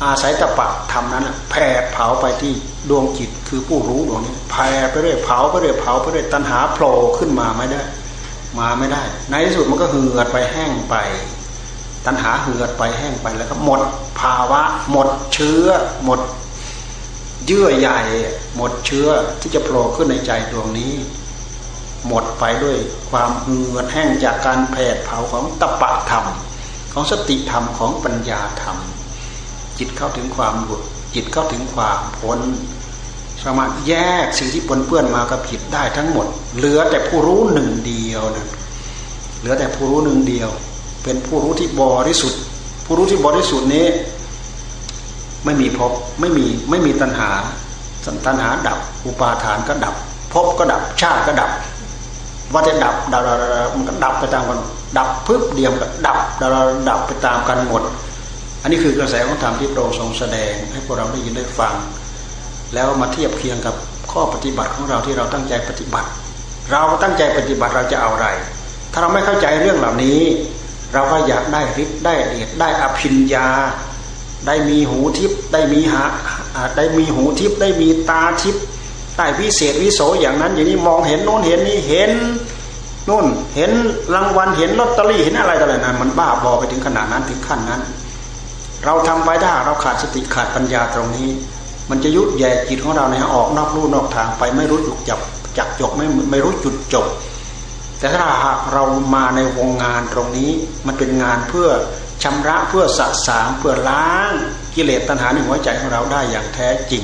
อาศัยตะปะทำนั้นแผดเผาไปที่ดวงจิตคือผู้รู้ดวงนี้แผ่ไปเรื่อยเผาไปเรื่อยเผาไปเรื่อยตัณหาโผล่ขึ้นมาไม่ได้ มาไม่ได้ ในที่สุดมันก็เหือดไปแห้งไป ตัณหาเหือดไปแห้งไปแล้วก็หมดภาวะ หมดเชื้อ หมด เยื่อใหญ่หมดเชื้อที่จะโผล่ขึ้นในใจดวงนี้ หมดไปด้วยความเหือดแห้งจากการแผดเผาของตะปะธรรม ของสติธรรมของปัญญาธรรม จิตเข้าถึงความหลุดจิตเข้าถึงความพ้นสามารถแยกสิ่งที่ปนเปื้อนมากับผิดได้ทั้งหมด เหลือแต่ผู้รู้หนึ่งเดียวนะเหลือแต่ผู้รู้หนึ่งเดียว เป็นผู้รู้ที่บริสุทธิ์ ผู้รู้ที่บริสุทธิ์นี้ ไม่มีภพไม่มีไม่มีตัณหา สันตัณหาดับ อุปาทานก็ดับภพก็ดับชาติก็ดับว่าจะดับดับมันก็ดับไปตามกันดับพึบเดียวก็ดับดับดับไปตามกันหมด อันนี้คือกระแสของธรรมที่พระองค์ทรงแสดง ให้พวกเราได้ยินได้ฟัง แล้วมาเทียบเคียงกับข้อปฏิบัติของเราที่เราตั้งใจปฏิบัติ เราตั้งใจปฏิบัติเราจะเอาอะไร ถ้าเราไม่เข้าใจเรื่องเหล่านี้ เราก็อยากได้ฤทธิ์ได้เดชได้อภิญญา ได้มีหูทิพย์ได้มีหาได้มีหูทิพย์ได้มีตาทิพย์ได้วิเศษวิโสอย่างนั้น อย่างนี้มองเห็นโน้นเห็นนี่เห็นโน่นเห็นรางวัลเห็นลอตเตอรี่เห็นอะไรต่ออะไรนั้นมันบ้าบอไปถึงขนาดนั้นถึงขั้นนั้น เราทำไปถ้าเราขาดสติขาดปัญญาตรงนี้ มันจะยุดแย่จิตของเราเนี่ยออกนอกลู่นอกทางไปไม่รู้จุดจับจักจบไม่ไม่รู้จุดจบ แต่ถ้าหากเรามาในวงงานตรงนี้ มันเป็นงานเพื่อชำระเพื่อสะสางเพื่อล้างกิเลสตัณหาในหัวใจของเราได้อย่างแท้จริง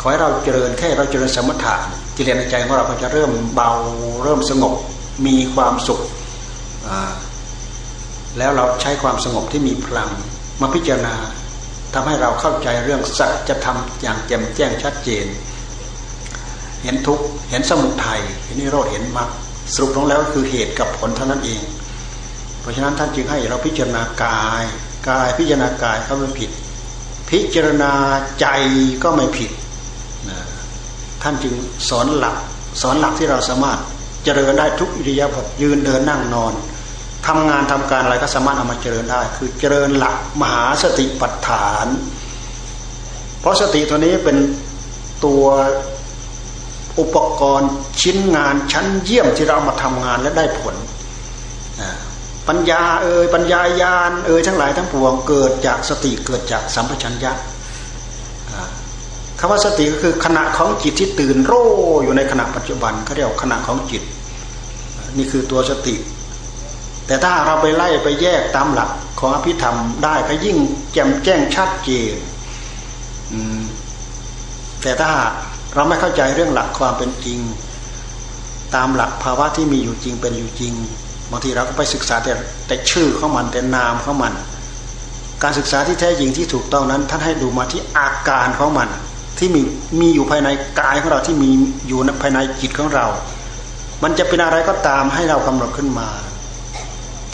ขอให้เราเจริญแค่เราเจริญสมถะกิเลสในใจของเราก็จะเริ่มเบาเริ่มสงบมีความสุขแล้วเราใช้ความสงบที่มีพลัง มาพิจารณาทำให้เราเข้าใจเรื่องสัจธรรมอย่างแจ่มแจ้งชัดเจน เห็นทุกเห็นสมุทัยเห็นนิโรธเห็นมรรคสรุปลงแล้วคือเหตุกับผลเท่านั้นเอง เพราะฉะนั้นท่านจึงให้เราพิจารณากายกายพิจารณากายก็ไม่ผิด พิจารณาใจก็ไม่ผิดท่านจึงสอนหลัก สอนหลักที่เราสามารถเจริญได้ทุกอิริยาบถยืนเดินนั่งนอน ทำงานทำการอะไรก็สามารถเอามาเจริญได้ คือเจริญหลักมหาสติปัฏฐาน เพราะสติตัวนี้เป็นตัวอุปกรณ์ชิ้นงานชั้นเยี่ยมที่เรามาทำงานและได้ผล ปัญญาเอ่ยปัญญายานเอ่ยทั้งหลายทั้งปวงเกิดจากสติเกิดจากสัมปชัญญะคำว่าสติก็คือขณะของจิตที่ตื่นโร่อยู่ในขณะปัจจุบันเขาเรียกขณะของจิต นี่คือตัวสติ แต่ถ้าเราไปไล่ไปแยกตามหลักของอภิธรรมได้ก็ยิ่งแจ่มแจ้งชัดเจนแต่ถ้าเราไม่เข้าใจเรื่องหลักความเป็นจริง ตามหลักภาวะที่มีอยู่จริงเป็นอยู่จริงบางทีเราก็ไปศึกษาแต่แต่ชื่อของมันแต่นามของมัน การศึกษาที่แท้จริงที่ถูกต้องนั้น ท่านให้ดูมาที่อาการของมัน ที่มีมีอยู่ภายในกายของเราที่มีอยู่ภายในจิตของเรา มันจะเป็นอะไรก็ตามให้เรากำหนดขึ้นมา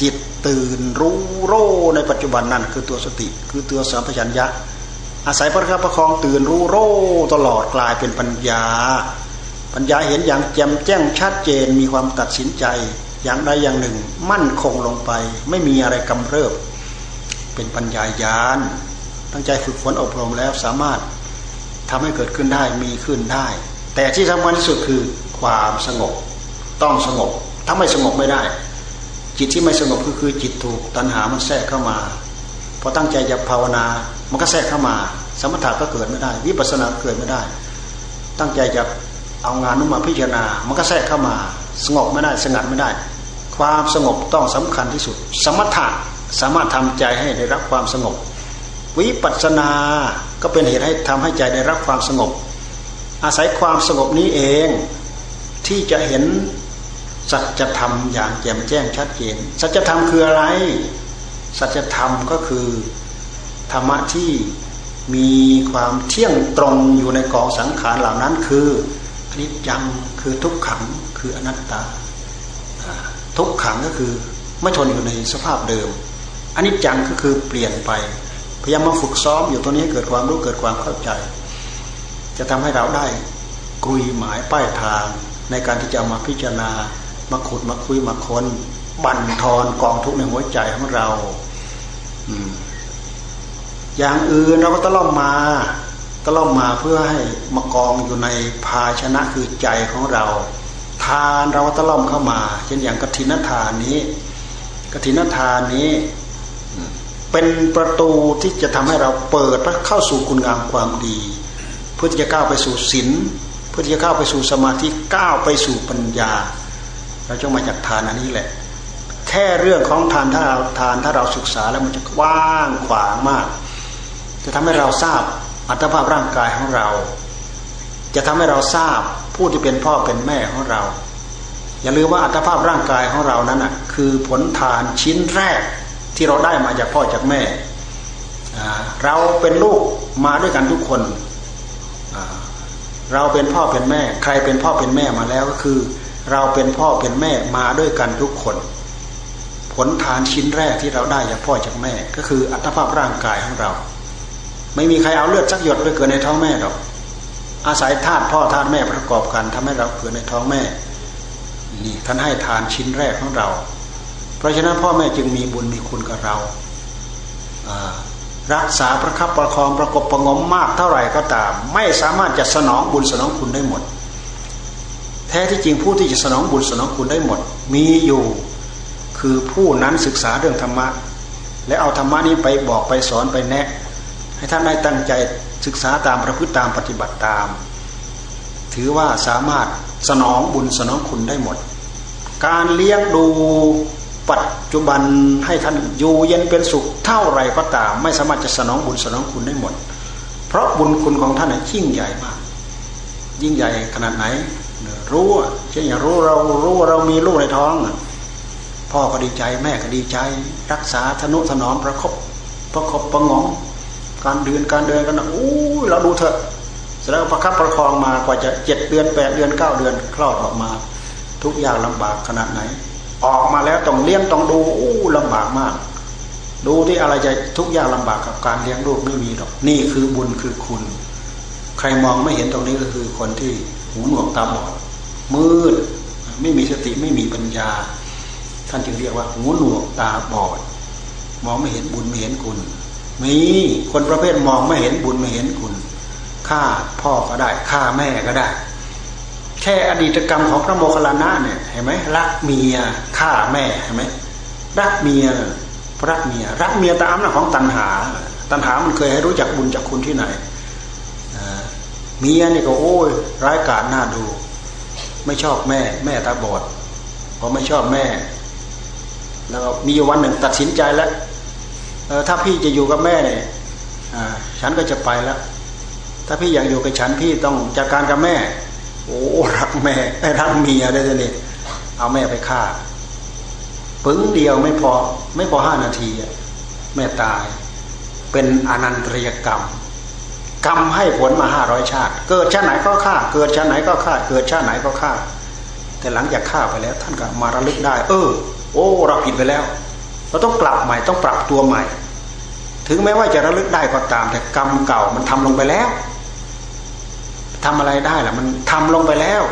จิตตื่นรู้โรในปัจจุบันนั่นคือตัวสติ คือตัวสัมปชัญญะ อาศัยพระคับประคองตื่นรู้โรตลอดกลายเป็นปัญญา ปัญญาเห็นอย่างแจ่มแจ้งชัดเจนมีความตัดสินใจ อย่างใดอย่างหนึ่ง มั่นคงลงไป ไม่มีอะไรกำเริบ เป็นปัญญายานตั้งใจฝึกฝนอบรมแล้วสามารถทำให้เกิดขึ้นได้มีขึ้นได้ แต่ที่สำคัญที่สุดคือความสงบ ต้องสงบถ้าไม่สงบไม่ได้ จิตที่ไม่สงบก็คือจิตถูกตัณหามันแทรกเข้ามาพอตั้งใจจะภาวนา มันก็แทรกเข้ามา สมถะก็เกิดไม่ได้ วิปัสสนาเกิดไม่ได้ ตั้งใจจะเอางานนู้นมาพิจารณา มันก็แทรกเข้ามา สงบไม่ได้ สงัดไม่ได้ ความสงบต้องสำคัญที่สุด สมถะสามารถทำใจให้ได้รับความสงบ วิปัสสนา ก็เป็นเหตุให้ทำให้ใจได้รับความสงบ อาศัยความสงบนี้เอง ที่จะเห็น สัจธรรมอย่างแจ่มแจ้งชัดเจน สัจธรรมคืออะไร สัจธรรมก็คือธรรมะที่มีความเที่ยงตรงอยู่ในกองสังขารเหล่านั้นคืออันนี้จังคือทุกขังคืออนัตตา ทุกขังก็คือไม่ทนอยู่ในสภาพเดิมอันนี้จังก็คือเปลี่ยนไป พยายามมาฝึกซ้อมอยู่ตัวนี้เกิดความรู้เกิดความเข้าใจ จะทำให้เราได้กุยหมายป้ายทางในการที่จะมาพิจารณา มาขุดมาคุยมาค้นบั่นทอนกองทุกในหัวใจของเราอย่างอื่นเราก็ตะล่อมมาตะล่อมมาเพื่อให้มากองอยู่ในภาชนะคือใจของเรา ทานเราตะล่อมเข้ามา เช่นอย่างกฐินทานนี้กฐินทานนี้ เป็นประตูที่จะทำให้เราเปิดเข้าสู่คุณงามความดี เพื่อที่จะก้าวไปสู่ศีลเพื่อที่จะก้าวไปสู่สมาธิก้าวไปสู่ปัญญา เราจงมาจากทานอันนี้แหละ แค่เรื่องของทานถ้าเราทานถ้าเราศึกษาแล้วมันจะกว้างขวางมาก จะทำให้เราทราบอัตภาพร่างกายของเรา จะทำให้เราทราบผู้ที่เป็นพ่อเป็นแม่ของเรา อย่าลืมว่าอัตภาพร่างกายของเรานั้นอะคือผลทานชิ้นแรกที่เราได้มาจากพ่อจากแม่ เราเป็นลูกมาด้วยกันทุกคน เราเป็นพ่อเป็นแม่ ใครเป็นพ่อเป็นแม่มาแล้วก็คือ เราเป็นพ่อเป็นแม่มาด้วยกันทุกคน ผลทานชิ้นแรกที่เราได้จากพ่อจากแม่ ก็คืออัตภาพร่างกายของเรา ไม่มีใครเอาเลือดสักหยดไปเกิดในท้องแม่หรอกอาศัยธาตุพ่อธาตุแม่ประกอบกันทำให้เราเกิดในท้องแม่นี่ท่านให้ทานชิ้นแรกของเรา เพราะฉะนั้นพ่อแม่จึงมีบุญมีคุณกับเรารักษาประคับประคองประกบประงมมากเท่าไหร่ก็ตาม ไม่สามารถจะสนองบุญสนองคุณได้หมด แท้ที่จริงผู้ที่จะสนองบุญสนองคุณได้หมด มีอยู่คือผู้นั้นศึกษาเรื่องธรรมะ และเอาธรรมะนี้ไปบอกไปสอนไปแนะ ให้ท่านได้ตั้งใจศึกษาตามประพฤติตามปฏิบัติตาม ถือว่าสามารถสนองบุญสนองคุณได้หมด การเลี้ยงดูปัจจุบันให้ท่านอยู่เย็นเป็นสุขเท่าไรก็ตาม ไม่สามารถจะสนองบุญสนองคุณได้หมด เพราะบุญคุณของท่านยิ่งใหญ่มาก ยิ่งใหญ่ขนาดไหน รู้เช่นอย่างรู้เรารู้ว่าเรามีลูกในท้อง พ่อก็ดีใจแม่ก็ดีใจ รักษาธนุถนอมประคบประคบประงอง การเดือนการเดือนกันนะอู้เราดูเถอะแสดงประคับประคองมากว่าจะเจ็ดเดือนแปดเดือนเก้าเดือนคลอดออกมา ทุกอย่างลำบากขนาดไหน ออกมาแล้วต้องเลี้ยงต้องดูอู้ลำบากมาก ดูที่อะไรจะทุกอย่างลำบากกับการเลี้ยงลูกไม่มีหรอกนี่คือบุญคือคุณ ใครมองไม่เห็นตรงนี้ก็คือคนที่หูหนวกตาบอด มืด ไม่มีสติไม่มีปัญญา ท่านจึงเรียกว่าหูหนวกตาบอด มองไม่เห็นบุญไม่เห็นคุณมีคนประเภทมองไม่เห็นบุญไม่เห็นคุณฆ่าพ่อก็ได้ฆ่าแม่ก็ได้ แค่อดีตกรรมของพระโมคคัลลานะเนี่ยเห็นไหมรักเมียฆ่าแม่เห็นไหมรักเมียรักเมีย รักเมียตามน้าของตัณหา ตัณหามันเคยให้รู้จักบุญจากคุณที่ไหนเมียนี่ก็โอ้ยร้ายกาจน่าดู ไม่ชอบแม่ แม่ตาบอดพอไม่ชอบแม่ แล้วมีวันหนึ่งตัดสินใจแล้วถ้าพี่จะอยู่กับแม่เนี่ยฉันก็จะไปแล้วถ้าพี่อยากอยู่กับฉันพี่ต้องจัดการกับแม่ โอ้รักแม่รักเมียได้เลยนี่เอาแม่ไปฆ่าปึ้งเดียวไม่พอไม่พอห้านาทีแม่ตาย เป็นอนันตริยกรรม กรรมให้ผลมาห้าร้อยชาติ เกิดชาติไหนก็ฆ่า เกิดชาติไหนก็ฆ่า เกิดชาติไหนก็ฆ่า แต่หลังจากฆ่าไปแล้ว ท่านก็มาระลึกได้ เออ โอ้ เราผิดไปแล้ว เราต้องกลับใหม่ต้องปรับตัวใหม่ ถึงแม้ว่าจะระลึกได้ก็ตาม แต่กรรมเก่ามันทำลงไปแล้วทำอะไรได้ล่ะ มันทำลงไปแล้ว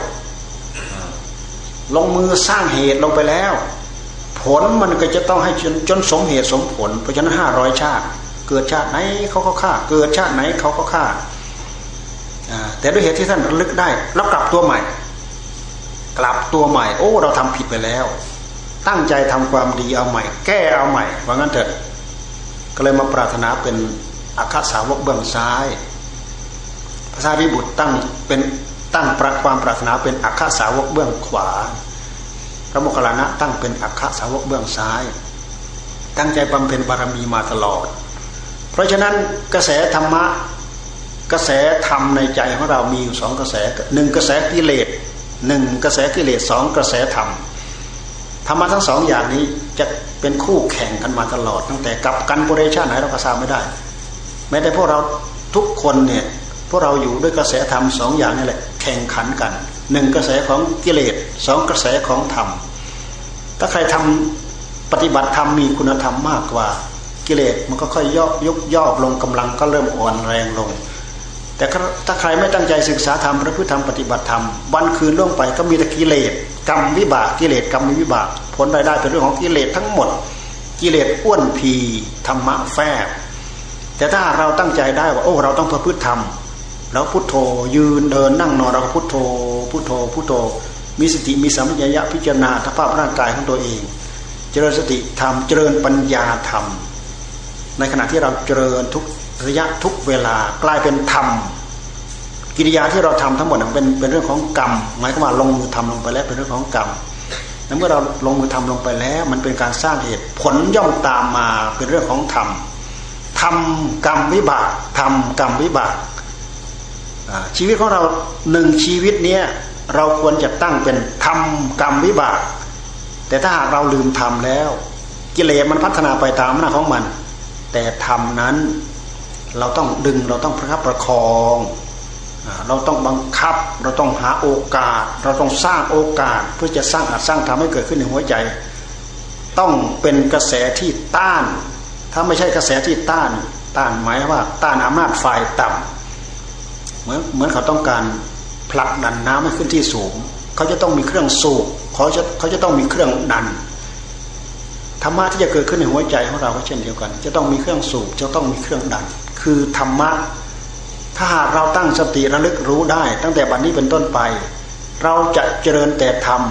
ลงมือสร้างเหตุลงไปแล้ว ผลมันก็จะต้องให้จนจนสมเหตุสมผล เพราะฉะนั้นห้าร้อยชาติ เกิดชาติไหนเขาก็ฆ่า เกิดชาติไหนเขาก็ฆ่าแต่ด้วยเหตุที่ท่านระลึกได้แล้วกลับตัวใหม่ กลับตัวใหม่ โอ้ เราทำผิดไปแล้ว ตั้งใจทำความดีเอาใหม่ แก้เอาใหม่ว่างั้นเถอะก็เลยมาปรารถนาเป็นอาคาสาวกเบื้องซ้ายพระสารีบุตรตั้งเป็นตั้งปรัความปรารถนาเป็นอาคาสาวกเบื้องขวา พระโมคคัลลานะตั้งเป็นอาคาสาวกเบื้องซ้าย ตั้งใจบำเพ็ญบารมีมาตลอด เพราะฉะนั้นกระแสธรรมะกระแสธรรมในใจของเรามีอยู่สองกระแสหนึ่งกระแสกิเลสหนึ่งกระแสกิเลสสองกระแสธรรมธรรมะทั้งสองอย่างนี้จะเป็นคู่แข่งกันมาตลอด ตั้งแต่กับกันโปรเรชันไหนเราก็ทราบไม่ได้แม้แต่พวกเราทุกคนเนี่ยพวกเราอยู่ด้วยกระแสธรรมสองอย่างนี่แหละแข่งขันกันหนึ่งกระแสของกิเลสสองกระแสของธรรมถ้าใครทำปฏิบัติธรรมมีคุณธรรมมากกว่า กิเลสมันก็ค่อยย่อยกย่อลงกำลังก็เริ่มอ่อนแรงลง แต่ถ้าใครไม่ตั้งใจศึกษาธรรมพระพุทธธรรมปฏิบัติธรรมวันคืนล่วงไปก็มีแต่กิเลสกรรมวิบากกิเลสกรรมวิบาก ผลรายได้เป็นเรื่องของกิเลสทั้งหมด กิเลสอ้วนพีธรรมะแฝงแต่ถ้าเราตั้งใจได้ว่าโอ้เราต้องประพฤติธรรมแล้วพุทโธยืนเดินนั่งนอนเราก็พุทโธ พุทโธพุทโธ มีสติมีสัมปชัญญะพิจารณาสภาพร่างกายของตัวเอง เจริญสติธรรมเจริญปัญญาธรรม ในขณะที่เราเจริญทุกระยะทุกเวลากลายเป็นธรรมกิริยาที่เราทำทั้งหมดเป็นเป็นเรื่องของกรรมหมายความว่าลงมือทำลงไปแล้วเป็นเรื่องของกรรมแล้วเมื่อเราลงมือทำลงไปแล้ว มันเป็นการสร้างเหตุผลย่อมตามมาเป็นเรื่องของธรรมทำกรรมวิบากทำกรรมวิบากชีวิตของเราหนึ่งชีวิตเนี้ยเราควรจะตั้งเป็นทำกรรมวิบาก แต่ถ้าหากเราลืมทำแล้ว กิเลสมันพัฒนาไปตามหน้าของมัน แต่ทำนั้นเราต้องดึงเราต้องประคับประคอง เราต้องบังคับ เราต้องหาโอกาส เราต้องสร้างโอกาสเพื่อจะสร้างอาจสร้างทำให้เกิดขึ้นในหัวใจ ต้องเป็นกระแสที่ต้าน ถ้าไม่ใช่กระแสที่ต้าน ต้านหมายว่า ต้านอำนาจฝ่ายต่ำเหมือนเหมือนเขาต้องการผลักดันน้ำให้ขึ้นที่สูง เขาจะต้องมีเครื่องสูบเขาจะเขาจะต้องมีเครื่องดัน ธรรมะที่จะเกิดขึ้นในหัวใจของเราก็เช่นเดียวกัน จะต้องมีเครื่องสูบจะต้องมีเครื่องดันคือธรรมะถ้าหากเราตั้งสติระลึกรู้ได้ ตั้งแต่บัดนนี้เป็นต้นไป เราจะเจริญแต่ธรรม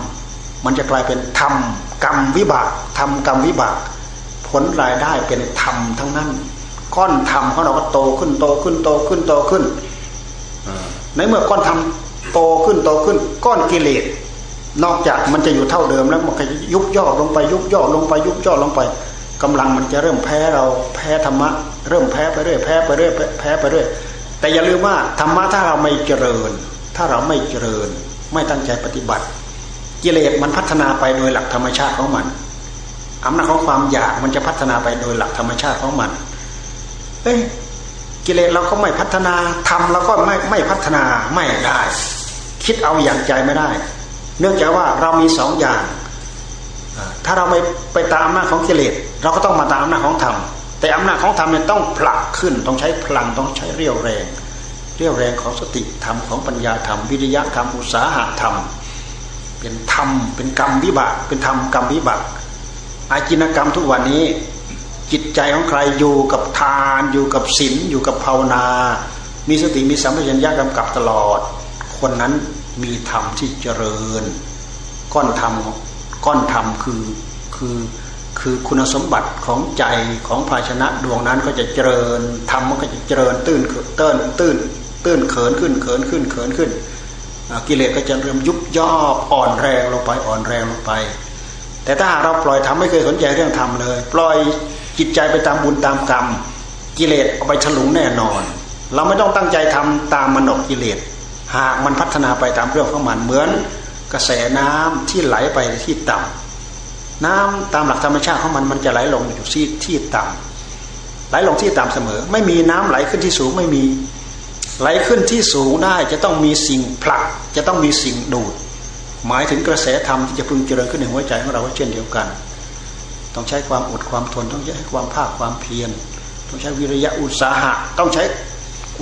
มันจะกลายเป็นธรรมกรรมวิบากธรรมกรรมวิบาก ผลรายได้เป็นธรรมทั้งนั้นก้อนธรรมของเราก็โตขึ้นโตขึ้นโตขึ้นโตขึ้นในเมื่อก้อนธรรมโตขึ้นโตขึ้น ก้อนกิเลส นอกจากมันจะอยู่เท่าเดิมแล้วมันก็ยุบย่อลงไปยุบย่อลงไปยุบย่อลงไปกำลังมันจะเริ่มแพ้เราแพ้ธรรมะ เริ่มแพ้ไปเรื่อยแพ้ไปเรื่อยแพ้ไปเรื่อยแต่อย่าลืมว่าธรรมะถ้าเราไม่เจริญ ถ้าเราไม่เจริญ ไม่ตั้งใจปฏิบัติ กิเลสมันพัฒนาไปโดยหลักธรรมชาติของมันอำนาจของความอยากมันจะพัฒนาไปโดยหลักธรรมชาติของมัน เอ้กิเลสเราก็ไม่พัฒนาทำเราก็ไม่ไม่พัฒนาไม่ได้ คิดเอาอย่างใจไม่ได้ เนื่องจากว่าเรามีสองอย่าง ถ้าเราไม่ไปตามอำนาจของกิเลสเราก็ต้องมาตามอำนาจของธรรม แต่อำนาจของธรรมเนี่ยต้องผลักขึ้น ต้องใช้พลังต้องใช้เรี่ยวแรง เรี่ยวแรงของสติธรรมของปัญญาธรรมวิริยะธรรมอุตสาหะธรรม เป็นธรรมเป็นกรรมวิบากเป็นธรรมกรรมวิบากอาจินกรรมทุกวันนี้จิตใจของใครอยู่กับทานอยู่กับศีลอยู่กับภาวนา มีสติมีสัมปชัญญะกำกับตลอด คนนั้น มีธรรมที่เจริญ ก้อนธรรมก้อนธรรมคือคือคือคุณสมบัติของใจของภาชนะดวงนั้นก็จะเจริญทำมันก็จะเจริญตื้นเตื้นตื้นตื้นเขินขึ้นเขินขึ้นเขินขึ้น กิเลสก็จะเริ่มยุบย่ออ่อนแรงลงไปอ่อนแรงลงไป แต่ถ้าเราปล่อยทำไม่เคยสนใจเรื่องธรรมเลย ปล่อยจิตใจไปตามบุญตามกรรม กิเลสเอาไปฉลุงแน่นอน เราไม่ต้องตั้งใจทำตามมนกกิเลส หากมันพัฒนาไปตามเรื่องของมันเหมือนกระแสน้ำที่ไหลไปที่ต่ำน้ำตามหลักธรรมชาติของมันมันจะไหลลงอยู่ที่ที่ต่ำไหลลงที่ต่ำเสมอ ไม่มีน้ำไหลขึ้นที่สูงไม่มี ไหลขึ้นที่สูงได้จะต้องมีสิ่งผลัก จะต้องมีสิ่งดูด หมายถึงกระแสธรรมที่จะพึงเจริญขึ้นในหัวใจของเราเช่นเดียวกัน ต้องใช้ความอดความทนต้องใช้ความภาคความเพียร ต้องใช้วิริยะอุตสาหะ ต้องใช้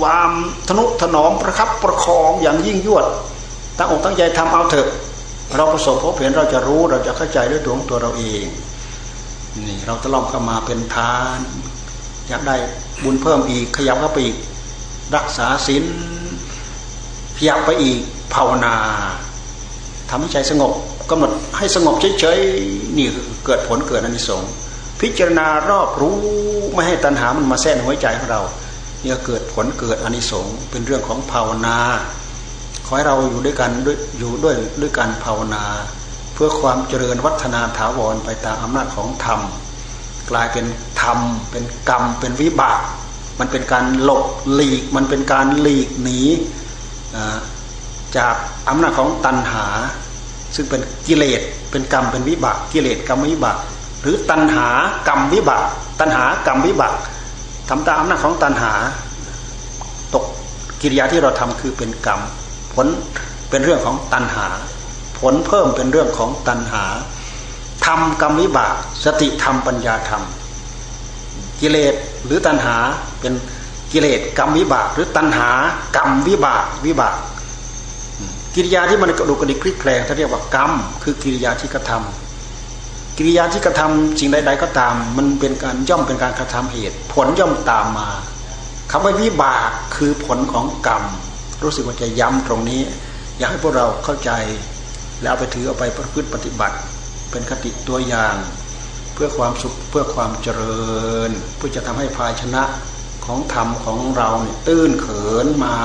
ความทนุถนอมประคับประคองอย่างยิ่งยวด ตั้งอกตั้งใจทำเอาเถอะ เราประสบพบเห็นเราจะรู้เราจะเข้าใจด้วยตัวของตัวเราเองนี่เราตะล่อมเข้ามาเป็นทาน อยากได้บุญเพิ่มอีกขยับเข้าไปอีกรักษาศีลขยับไปอีกภาวนาทำให้ใจสงบกำหนดให้สงบเฉยๆนี่เกิดผลเกิดอนิสงส์พิจารณารอบรู้ไม่ให้ตัณหามันมาแทรกหัวใจของเรา เนี่ยเกิดผลเกิดอนิสงส์เป็นเรื่องของภาวนา ขอให้เราอยู่ด้วยกันด้วยอยู่ด้วยด้วยการภาวนา เพื่อความเจริญวัฒนาถาวรไปตามอำนาจของธรรม กลายเป็นธรรม เป็นกรรม เป็นวิบาก มันเป็นการหลบหลีก มันเป็นการหลีกหนีจากอำนาจของตัณหา ซึ่งเป็นกิเลสเป็นกรรมเป็นวิบาก กิเลสกรรมวิบาก หรือตัณหากรรมวิบาก ตัณหากรรมวิบาก ทำตามอำนาจของตัณหา ตกกิริยาที่เราทำคือเป็นกรรม ผลเป็นเรื่องของตัณหา ผลเพิ่มเป็นเรื่องของตัณหาทำกรรมวิบาก สติธรรมปัญญาธรรม กิเลสหรือตัณหาเป็นกิเลสกรรมวิบาก หรือตัณหากรรมวิบากวิบาก กิริยาที่มันกระดุกกระดิกคลิกแคลงเขาเรียกว่ากรรม คือกิริยาที่กระทำ กิริยาที่กระทำสิ่งใด ๆ ก็ตาม มันเป็นการย่อมเป็นการกระทำเหตุ ผลย่อมตามมาคำว่าวิบากคือผลของกรรม รู้สึกว่าจะย้ำตรงนี้ อยากให้พวกเราเข้าใจ แล้วเอาไปถือเอาไปประพฤติปฏิบัติ เป็นคติตัวอย่าง เพื่อความสุขเพื่อความเจริญ เพื่อจะทำให้ภาชนะของธรรมของเราเนี่ยตื้นเขินมา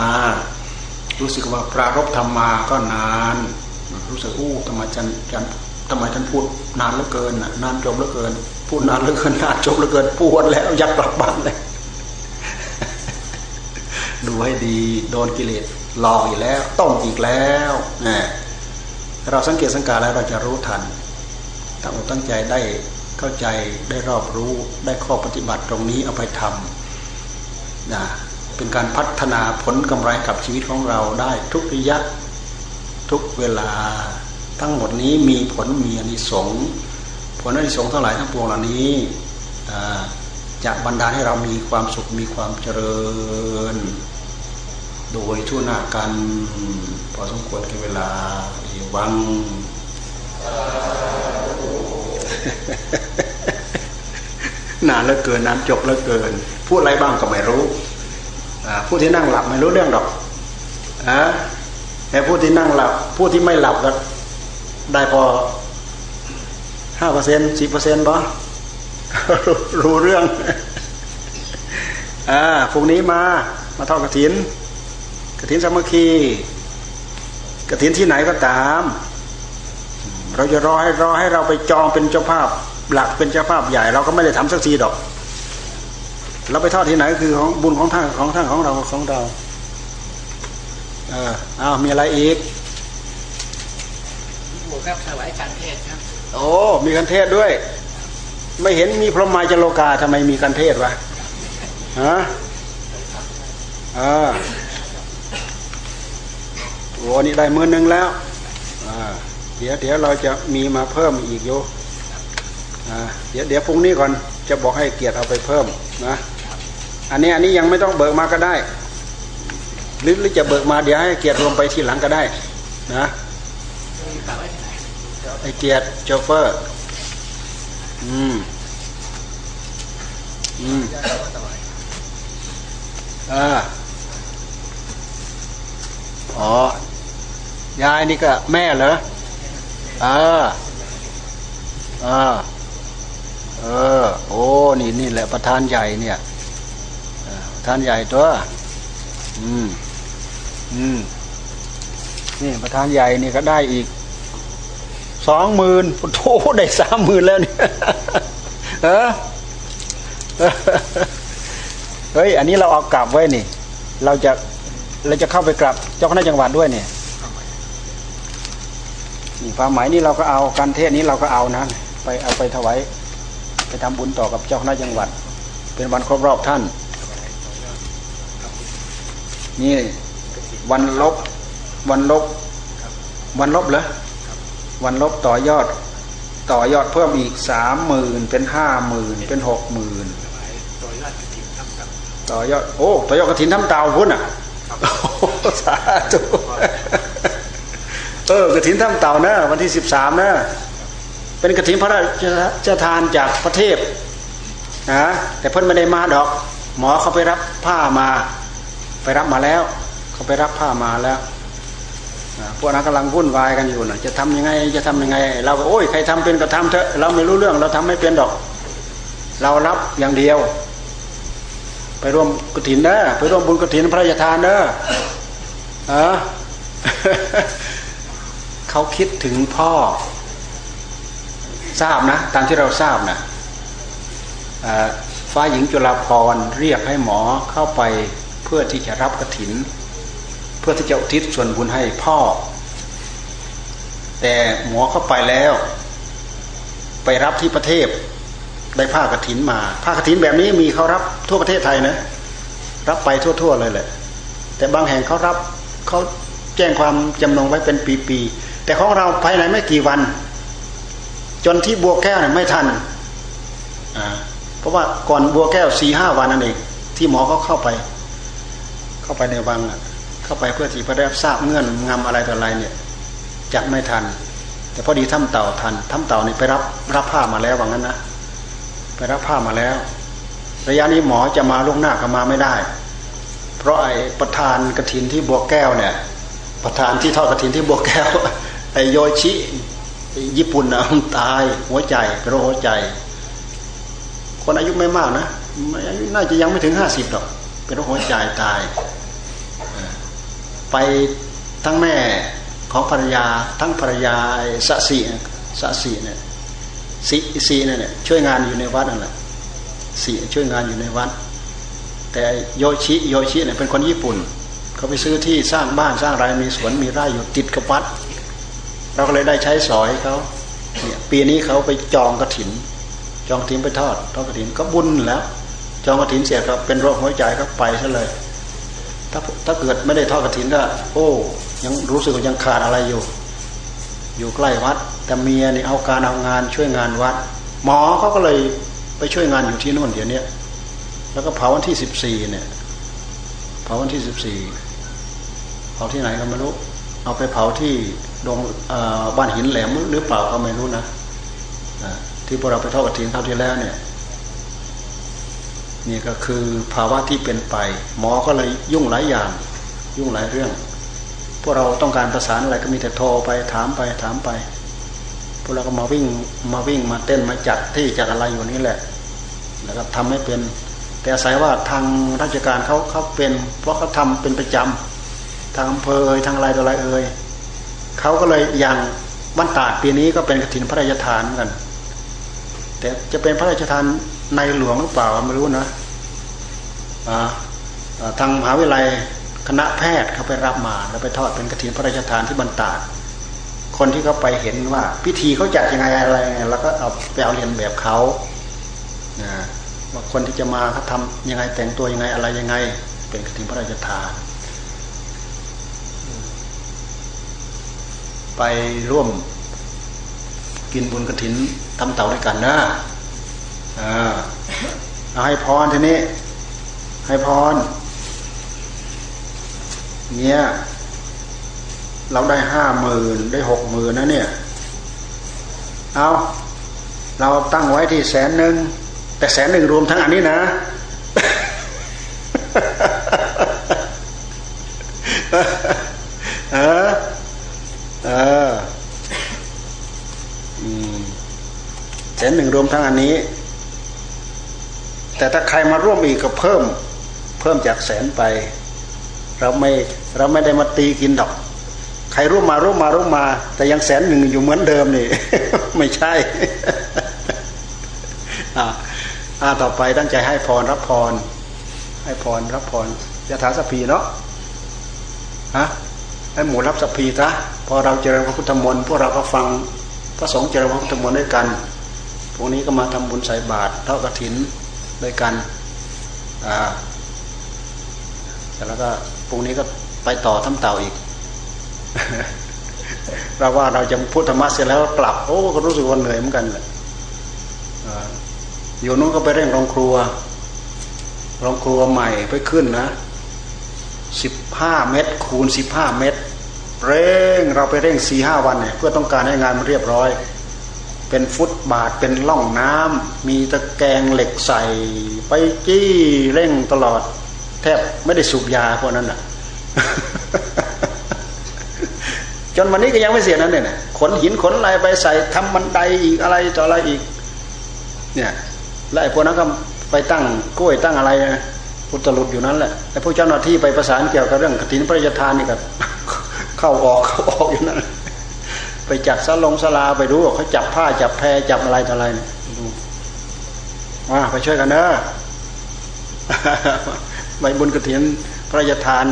รู้สึกว่าปรารบธรรมมาก็นาน รู้สึกอู้ทำไมจันจัน ทำไมท่านพูดนานเหลือเกินนานจบเหลือเกิน พูดนานเหลือเกินนานจบเหลือเกินปวดแล้วอยากกลับบ้านเลยดูให้ดีโดนกิเลสหลอกอีกแล้ว ต้องอีกแล้วนี่เราสังเกตสังการแล้วเราจะรู้ทันตั้งอกตั้งใจได้เข้าใจได้รอบรู้ได้ข้อปฏิบัติตรงนี้เอาไปทำนะเป็นการพัฒนาผลกำไรกับชีวิตของเราได้ทุกระยะทุกเวลา ทั้งหมดนี้มีผลมีอนิสงส์ผลอนิสงส์ทั้งหลายทั้งปวงเหล่านี้จะบรรดาให้เรามีความสุขมีความเจริญ โดยทั่วหน้ากัน พอสมควรกับเวลาอีวัง นานเหลือเกินนานจบเหลือเกิน พูดอะไรบ้างก็ไม่รู้ผู้ที่นั่งหลับไม่รู้เรื่องดอกอะแต่ผู้ที่นั่งหลับ ผู้ที่ไม่หลับก็ ได้พอห้าเปอร์เซ็นสิบเปอร์เซ็นต์ปะรู้เรื่องอ่าพรุ่งนี้มามาทอดกระถิน กระถินสามัคคีกระถินที่ไหนก็ตาม เราจะรอให้รอให้เราไปจองเป็นเจ้าภาพหลักเป็นเจ้าภาพใหญ่ เราก็ไม่ได้ทำสักทีดอก เราไปทอดที่ไหนคือของบุญของท่านของท่านของเราของเรา เออเอาวมีอะไรอีก ครับถวายการเทศครับ โอ้มีการเทศด้วย ไม่เห็นมีพรหมาจโลกาทำไมมีการเทศวะฮะอ่าโอ้นี่ได้มือนึงแล้วอ่าเดี๋ยวเดี๋ยวเราจะมีมาเพิ่มอีกโยเดี๋ยวเดี๋ยวพรุ่งนี้ก่อนจะบอกให้เกียรติเอาไปเพิ่มนะอันนี้อันนี้ยังไม่ต้องเบิกมาก็ได้หรือหรือจะเบิกมาเดี๋ยวให้เกียรติรวมไปทีหลังก็ได้นะ ไอเกียรติโจเฟอร์ อืม อืมอ่าอ๋อยายนี่ก็แม่เหรออ่าอ่าเออ โอ้ นี่นี่แหละประธานใหญ่เนี่ยประธานใหญ่ตัว อืม อืม นี่ประธานใหญ่นี่ก็ได้อีก สองหมื่นโอ้ได้สามหมื่นแล้วเนี่ยเออเฮ้ย อันนี้เราเอากลับไว้นี่ เราจะเราจะเข้าไปกลับเจ้าคณะจังหวัดด้วยเนี่ยนี่ความหมายนี้เราก็เอาการเทศนี้เราก็เอานะไปเอาไปถวายไปทำบุญต่อกับเจ้าคณะจังหวัด เป็นวันครบรอบท่าน นี่วันลบวันลบวันลบเหรอ วันลบต่อยอด ต่อยอดเพิ่มอีกสามหมื่นเป็นห้าหมื่นเป็นหกหมื่นต่อยอดโอ้ต่อยอดกระถินทำเตาพุ่นอะสาธุเออกระถินถ้ำเต่านะวันที่สิบสามนะเป็นกระถินพระราชทานจากพระเทพนะแต่เพิ่นไม่ได้มาดอก หมอเขาไปรับผ้ามา ไปรับมาแล้ว เขาไปรับผ้ามาแล้ว พวกนั้นกำลังวุ่นวายกันอยู่นะจะทำยังไงจะทำยังไง เราก็โอ้ยใครทำเป็นก็ทำเถอะเราไม่รู้เรื่องเราทำไม่เป็นดอก เรารับอย่างเดียว ไปร่วมกระถินเนอะไปร่วมบุญกระถินพระราชทานเนอะอะเขาคิดถึงพ่อ ทราบนะ ตามที่เราทราบนะฟ้าหญิงจุฬาภรเรียกให้หมอเข้าไปเพื่อที่จะรับกระถิน พื่อที่จะอุทิศส่วนบุญให้พ่อ แต่หมอเข้าไปแล้ว ไปรับที่ประเทศได้ผ้ากระถินมา ผ้ากระถินแบบนี้มีเขารับทั่วประเทศไทยนะ รับไปทั่ว ๆ เลยแหละ แต่บางแห่งเขารับเขาแจ้งความจำนงไว้เป็นปีๆแต่ของเราภายในไม่กี่วัน จนที่บัวแก้วเนี่ยไม่ทันเพราะว่าก่อนบัวแก้วสี่ห้าวันนั่นเอง ที่หมอเขาเข้าไป เข้าไปในวังน่ะ เข้าไปเพื่อที่จะได้ทราบเงื่อนงำอะไรต่ออะไรเนี่ยจัดไม่ทัน แต่พอดีถ้ำเต่าทันถ้ำเต่านี่ไปรับรับผ้ามาแล้วว่างั้นนะไปรับผ้ามาแล้ว ระยะนี้หมอจะมาล่วงหน้าก็มาไม่ได้ เพราะไอ้ประธานกระถินที่บัวแก้วเนี่ย ประธานที่ทอดกระถินที่บัวแก้วไอ้โยชิญี่ปุ่นนะตายหัวใจเป็นโรคหัวใจ คนอายุไม่มากนะน่าจะยังไม่ถึงห้าสิบหรอกเป็นโรคหัวใจตาย ไปทั้งแม่ของภรรยา ทั้งภรรยาสะสีสะสีเนี่ยสีสีเนี่ยช่วยงานอยู่ในวัดนั่นแหละสีช่วยงานอยู่ในวัด แต่โยชิโยชิเนี่ยเป็นคนญี่ปุ่น เขาไปซื้อที่สร้างบ้านสร้างไรมีสวนมีไร่อยู่ติดกับวัด เราก็เลยได้ใช้สอยเขาเนี่ยปีนี้เขาไปจองกระถิน จองทิ้งไปทอดทอดกระถินก็บุญแล้ว จองกระถินเสียก็เป็นโรคหัวใจก็ไปซะเลย ถ้าถ้าเกิดไม่ได้ทอดกระถินก็ โอ้ ยังรู้สึกว่ายังขาดอะไรอยู่ อยู่ใกล้วัด แต่เมียนี่เอาการเอางานช่วยงานวัด หมอเขาก็เลยไปช่วยงานอยู่ที่นู่นเดี๋ยวนี้แล้วก็เผาวันที่สิบสี่เนี่ย เผาวันที่สิบสี่เผาที่ไหนก็ไม่รู้ เอาไปเผาที่ดงบ้านหินแหลมหรือเปล่าก็ไม่รู้นะที่พวกเราไปทอดกระถินเท่าที่แล้วเนี่ย นี่ก็คือภาวะที่เป็นไป หมอก็เลยยุ่งหลายอย่าง ยุ่งหลายเรื่อง พวกเราต้องการประสานอะไรก็มีแต่โทรไปถามไปถามไป พวกเราก็มาวิ่งมาวิ่งมาเต้นมาจัดที่จัดอะไรอยู่นี่แหละ แล้วก็ทำให้เป็น แต่อาศัยว่าทางราชการเขาเขาเป็น เพราะเขาทาเป็นประจำทางอำเภอเอ่ยทางอะไรต่ออะไรเอ่ยเขาก็เลยอย่างวันตาดปีนี้ก็เป็นกฐินพระราชทานกัน แต่จะเป็นพระราชทานในหลวงหรือเปล่าไม่รู้นะ ทางมหาวิทยาลัยคณะแพทย์เขาไปรับมาแล้วไปทอดเป็นกระถิ่นพระราชทานที่บรรดาคนที่เขาไปเห็นว่า พิธีเขาจัดยังไงอะไรแล้วก็เอาไปเอาเรียนแบบเขาว่าคนที่จะมาเขาทำยังไงแต่งตัวยังไงอะไรยังไง เป็นกระถิ่นพระราชทาน ไปร่วมกินบุญกระถินทำเต่าด้วยกันนะอ่าเอาให้พรทีนี้ ให้พรเนี่ยเราได้ห้าหมื่นได้หกหมื่นนะเนี่ย เอาเราตั้งไว้ที่แสนหนึ่งแต่แสนหนึ่งรวมทั้งอันนี้นะเออเออแสนหนึ่งรวมทั้งอันนี้ แต่ถ้าใครมาร่วมอีกก็เพิ่ม เพิ่มจากแสนไป เราไม่เราไม่ได้มาตีกินดอก ใครรู้มารู้มารู้มา แต่ยังแสนหนึ่งอยู่เหมือนเดิมนี่ ไม่ใช่อ่าต่อไปตั้งใจให้พรรับพร ให้พรรับพรยะถาสพีเนาะฮะให้หมูรับสพีซะพอเราเจริญพระพุทธมนต์พวกเราก็ฟังพระสงฆ์เจริญพระพุทธมนต์ด้วยกัน พวกนี้ก็มาทำบุญใส่บาตรเท่ากระถินด้วยกัน อ่า แล้วก็พรุ่งนี้ก็ไปต่อทำเต่าอีก เราว่าเราจะพูดธรรมะเสร็จแล้วกลับ โอ้ก็รู้สึกว่าเหนื่อยเหมือนกันเลยอยู่นู้นก็ไปเร่งโรงครัวโรงครัวใหม่ไปขึ้นนะสิบห้าเมตร คูณสิบห้าเมตร เร่งเราไปเร่งสี่ห้าวันเนี่ยเพื่อต้องการให้งานมันเรียบร้อย เป็นฟุตบาทเป็นล่องน้ำมีตะแกรงเหล็กใส่ไปจี้เร่งตลอด แทบไม่ได้สูบยาพวกนั้นอะ จนวันนี้ก็ยังไม่เสียนั้นเนี่ยขนหินขนอะไรไปใส่ทำบันไดอีกอะไรต่ออะไรอีก เนี่ยแล้วไอ้พวกนั้นก็ไปตั้งกล้วยตั้งอะไรอุตลุดอยู่นั้นแหละไอ้พวกเจ้าหน้าที่ไปประสานเกี่ยวกับเรื่องกฐินพระราชทานนี่ก็เข้าออกเข้าออกอยู่นั้นไปจัดสลงสลาไปดูเขาจับผ้าจับแพรจับอะไรต่ออะไรดูมาไปช่วยกันเนอะ ใบบุญกระเทียนพระราชทาน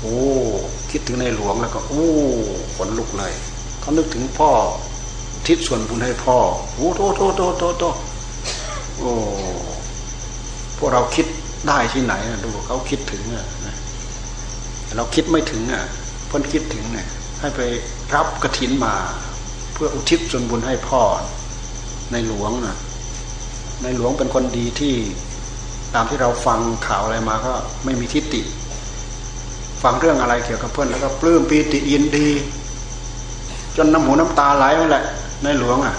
โอ้คิดถึงในหลวงแล้วก็โอ้ขนลุกเลยเขานึกถึงพ่อ ทิศส่วนบุญให้พ่อโอ้โตโตโตโตโตโอ้พวกเราคิดได้ที่ไหนดูเขาคิดถึงนะเราคิดไม่ถึงอะพ้นคิดถึงเนี่ยให้ไปรับกระถินมา เพื่ออุทิศส่วนบุญให้พ่อ ในหลวงนะในหลวงเป็นคนดีที่ ตามที่เราฟังข่าวอะไรมาก็ไม่มีทิฏฐิฟังเรื่องอะไรเกี่ยวกับเพื่อนแล้วก็ปลื้มปีติยินดี จนน้ำหูน้ำตาไหลนั่นแหละในหลวงอะ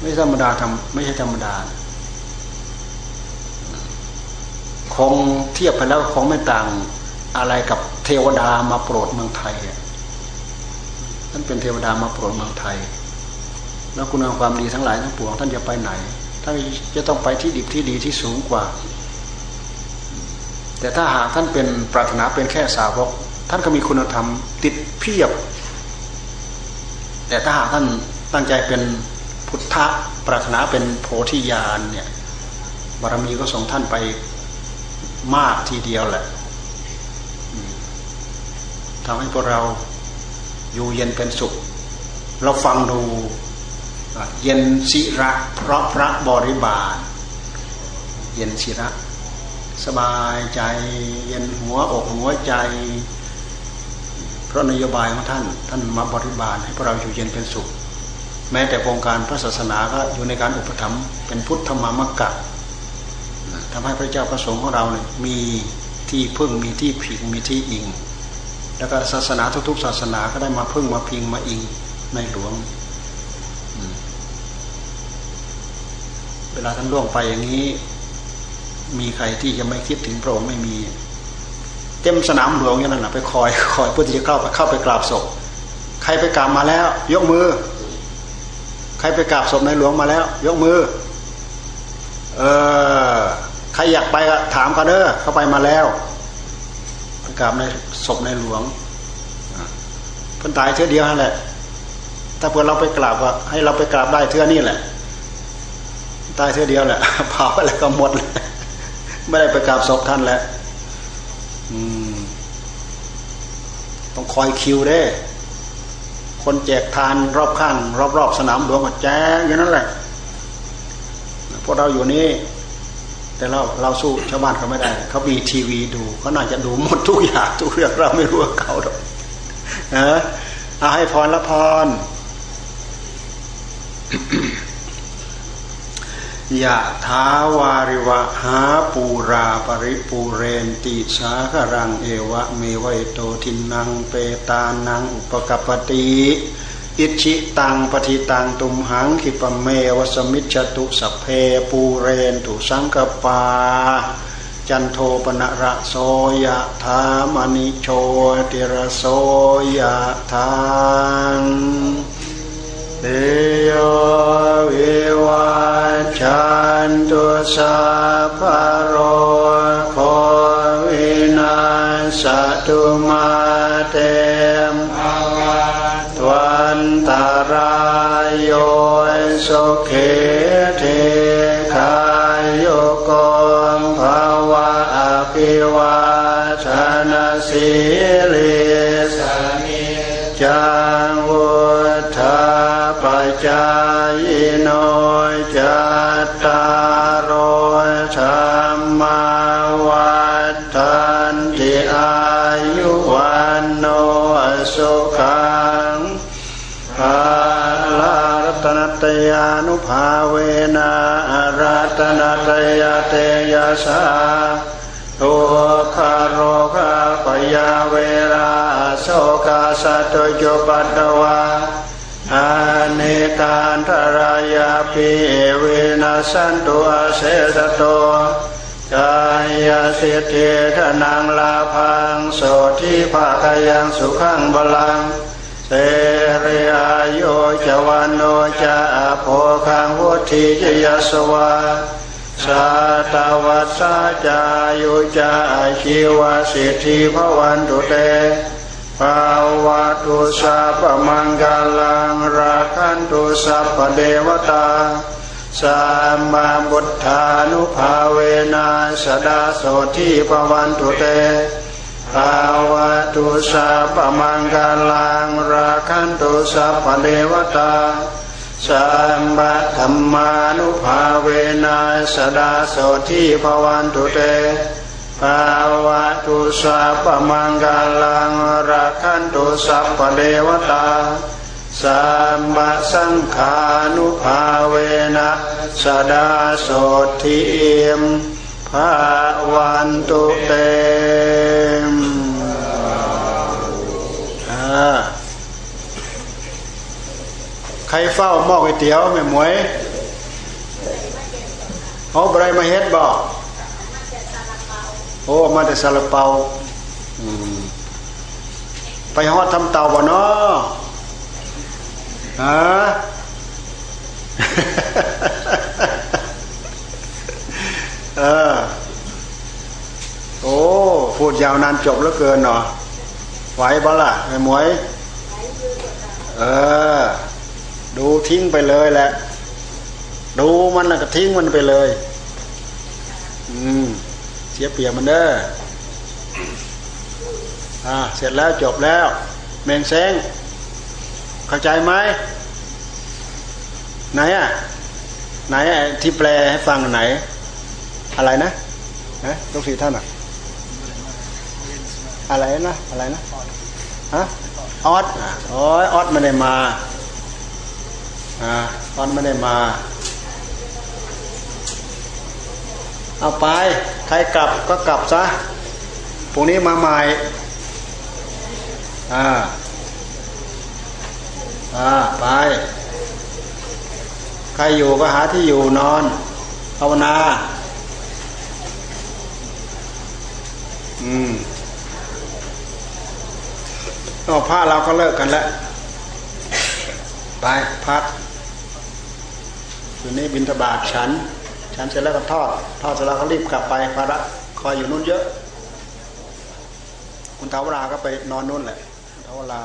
ไม่ธรรมดาทำไม่ใช่ธรรมดา คงเทียบไปแล้วคงไม่ต่างอะไรกับเทวดามาโปรดเมืองไทยท่านเป็นเทวดามาโปรดเมืองไทย แล้วคุณงามความดีทั้งหลายทั้งปวงท่านจะไปไหน ท่านจะต้องไปที่ดีที่ดีที่สูงกว่า แต่ถ้าหากท่านเป็นปรารถนาเป็นแค่สาวก ท่านก็มีคุณธรรมติดเพียบ แต่ถ้าหากท่านตั้งใจเป็นพุทธะปรารถนาเป็นโพธิญาณเนี่ยบารมีก็ส่งท่านไปมากทีเดียวแหละทำให้พวกเราอยู่เย็นเป็นสุข เราฟังดู เย็นศิระเพราะพระบริบาล เย็นศิระ สบายใจ เย็นหัวอกหัวใจ เพราะนโยบายของท่าน ท่านมาบริบาลให้พวกเราอยู่เย็นเป็นสุข แม้แต่โครงการพระศาสนาก็อยู่ในการอุปถัมภ์เป็นพุทธมามกะทำให้พระเจ้าประสงค์ของเราเนี่ยมีที่พึ่งมีที่ผิงมีที่อิง แล้วก็ศาสนาทุกๆ ศาสนาก็ได้มาพึ่งมาพิงมาอิงในหลวง เวลาท่านล่วงไปอย่างนี้ มีใครที่จะไม่คิดถึงพระองค์ไม่มี เต็มสนามหลวงอย่างนั้นนะไปคอยคอยเพื่อที่จะเข้าไปเข้าไปกราบศพ ใครไปกราบมาแล้ว ยกมือ ใครไปกราบศพในหลวงมาแล้ว ยกมือ เออใครอยากไปก็ถามกันเด้อเข้าไปมาแล้วกราบในศพในหลวงเพิ่นตายเท่าเดียวนั่นแหละถ้าเพื่อเราไปกราบก็ให้เราไปกราบได้เท่านี้แหละ ตายเท่าเดียวแหละเผาอะไรก็หมดเลยไม่ได้ไปกราบศพท่านแล้วต้องคอยคิวเด้คนแจกทานรอบข้าง รอบๆสนามหลวงก็แจ้งอย่างนั้นแหละพวกเราอยู่นี่ แต่เราเราสู้ชาวบ้านเขาไม่ได้ เขามีทีวีดูเขาน่าจะดูหมดทุกอย่างทุกเรื่องเราไม่รู้เขาหรอกนะเอาให้พรละพร ยะท้าวาริวะหาปูราปริปูเรนติสาครังเอวะเมวัยโตทินังเปตานังอุปกปติอิชิตังปฏิตังตุมหังคิปเมวสมิจตุสัพเพปูเรนตุสังกปา จันโทปนระโสยะธามณิโชติระโสยะธาน เดโยวิวัชันตุสัพพโรโควินาสตุมาเตมตวันตารายโยสุเขเทคายโยกมภาวะอภิวาชนะสีลิส จังวุฒาปจายโนจัตตารธรรมวัฏันติอายุวันโนสุขังภาลารัตนตยานุภาเวนะรัตนตยเตยสาตุคาโรค โสกาสัตโยปัตวาอาเนกานทรายาปิเวนัสันตุอาเสสโตกายสิทธิทนังลาพังโสทิภาคยังสุขังบาลังเสรีอายุจวันโนจะโพคังวุธิจยสวาสาตาวัสสาจายุจะชีวสิทธิภวันตุเต ภาวะตุสัพมังกาลังราคันตุสัพเดวตาสัมมาบุทธานุภาเวนะสดาโสทีภวันตุเตภาวะตุสัพมังกาลังราคันตุสัพเดวตาสัมบธรรมานุภาเวนะสดาโสทีภวันตุเต ภาวะตุสัพพมังกาลังรักขันตุสัพพเดวตาสัมมาสังขานุภาเวนะสดาโสทิมภาวันตุเตมใครเฝ้าหม้อก๋วยเตี๋ยวแม่หมวยเอาอะไรมาเฮ็ดบ่ โอ้มาแต่ซาลาเปาไปฮอดทำเตาบ่เนาะฮะเออโอ้พูดยาวนานจบแล้วเกินเนาะไหวบ่ล่ะแม่หมวย เออ ดูทิ้งไปเลยแหละ ดูมันแล้วก็ทิ้งมันไปเลย อืม เสียเปรียบมันเด้ออ่าเสร็จแล้วจบแล้วแมงแซงเข้าใจไหมไหนอะไหนอะที่แปลให้ฟังไหน อะไรนะนะลูกศิษย์ท่านอะ อะไรนะ อะไรนะฮะออสอะโอ้ยออสไม่ได้มาอ่าออสไม่ได้มา เอาไป ใครกลับก็กลับซะพรุ่งนี้มาใหม่อ่าอ่าไป ใครอยู่ก็หาที่อยู่นอนภาวนา อืมเอผ้าเราก็เลิกกันแล้ว ไปพักอยู่นี่บินทบาทฉัน ฉันเสร็จแล้วก็ทอด ทอดเสร็จแล้วก็รีบกลับไปภาระคอยอยู่นู่นเยอะ คุณทาวราก็ไปนอนนู่นแหละคุณทาวรา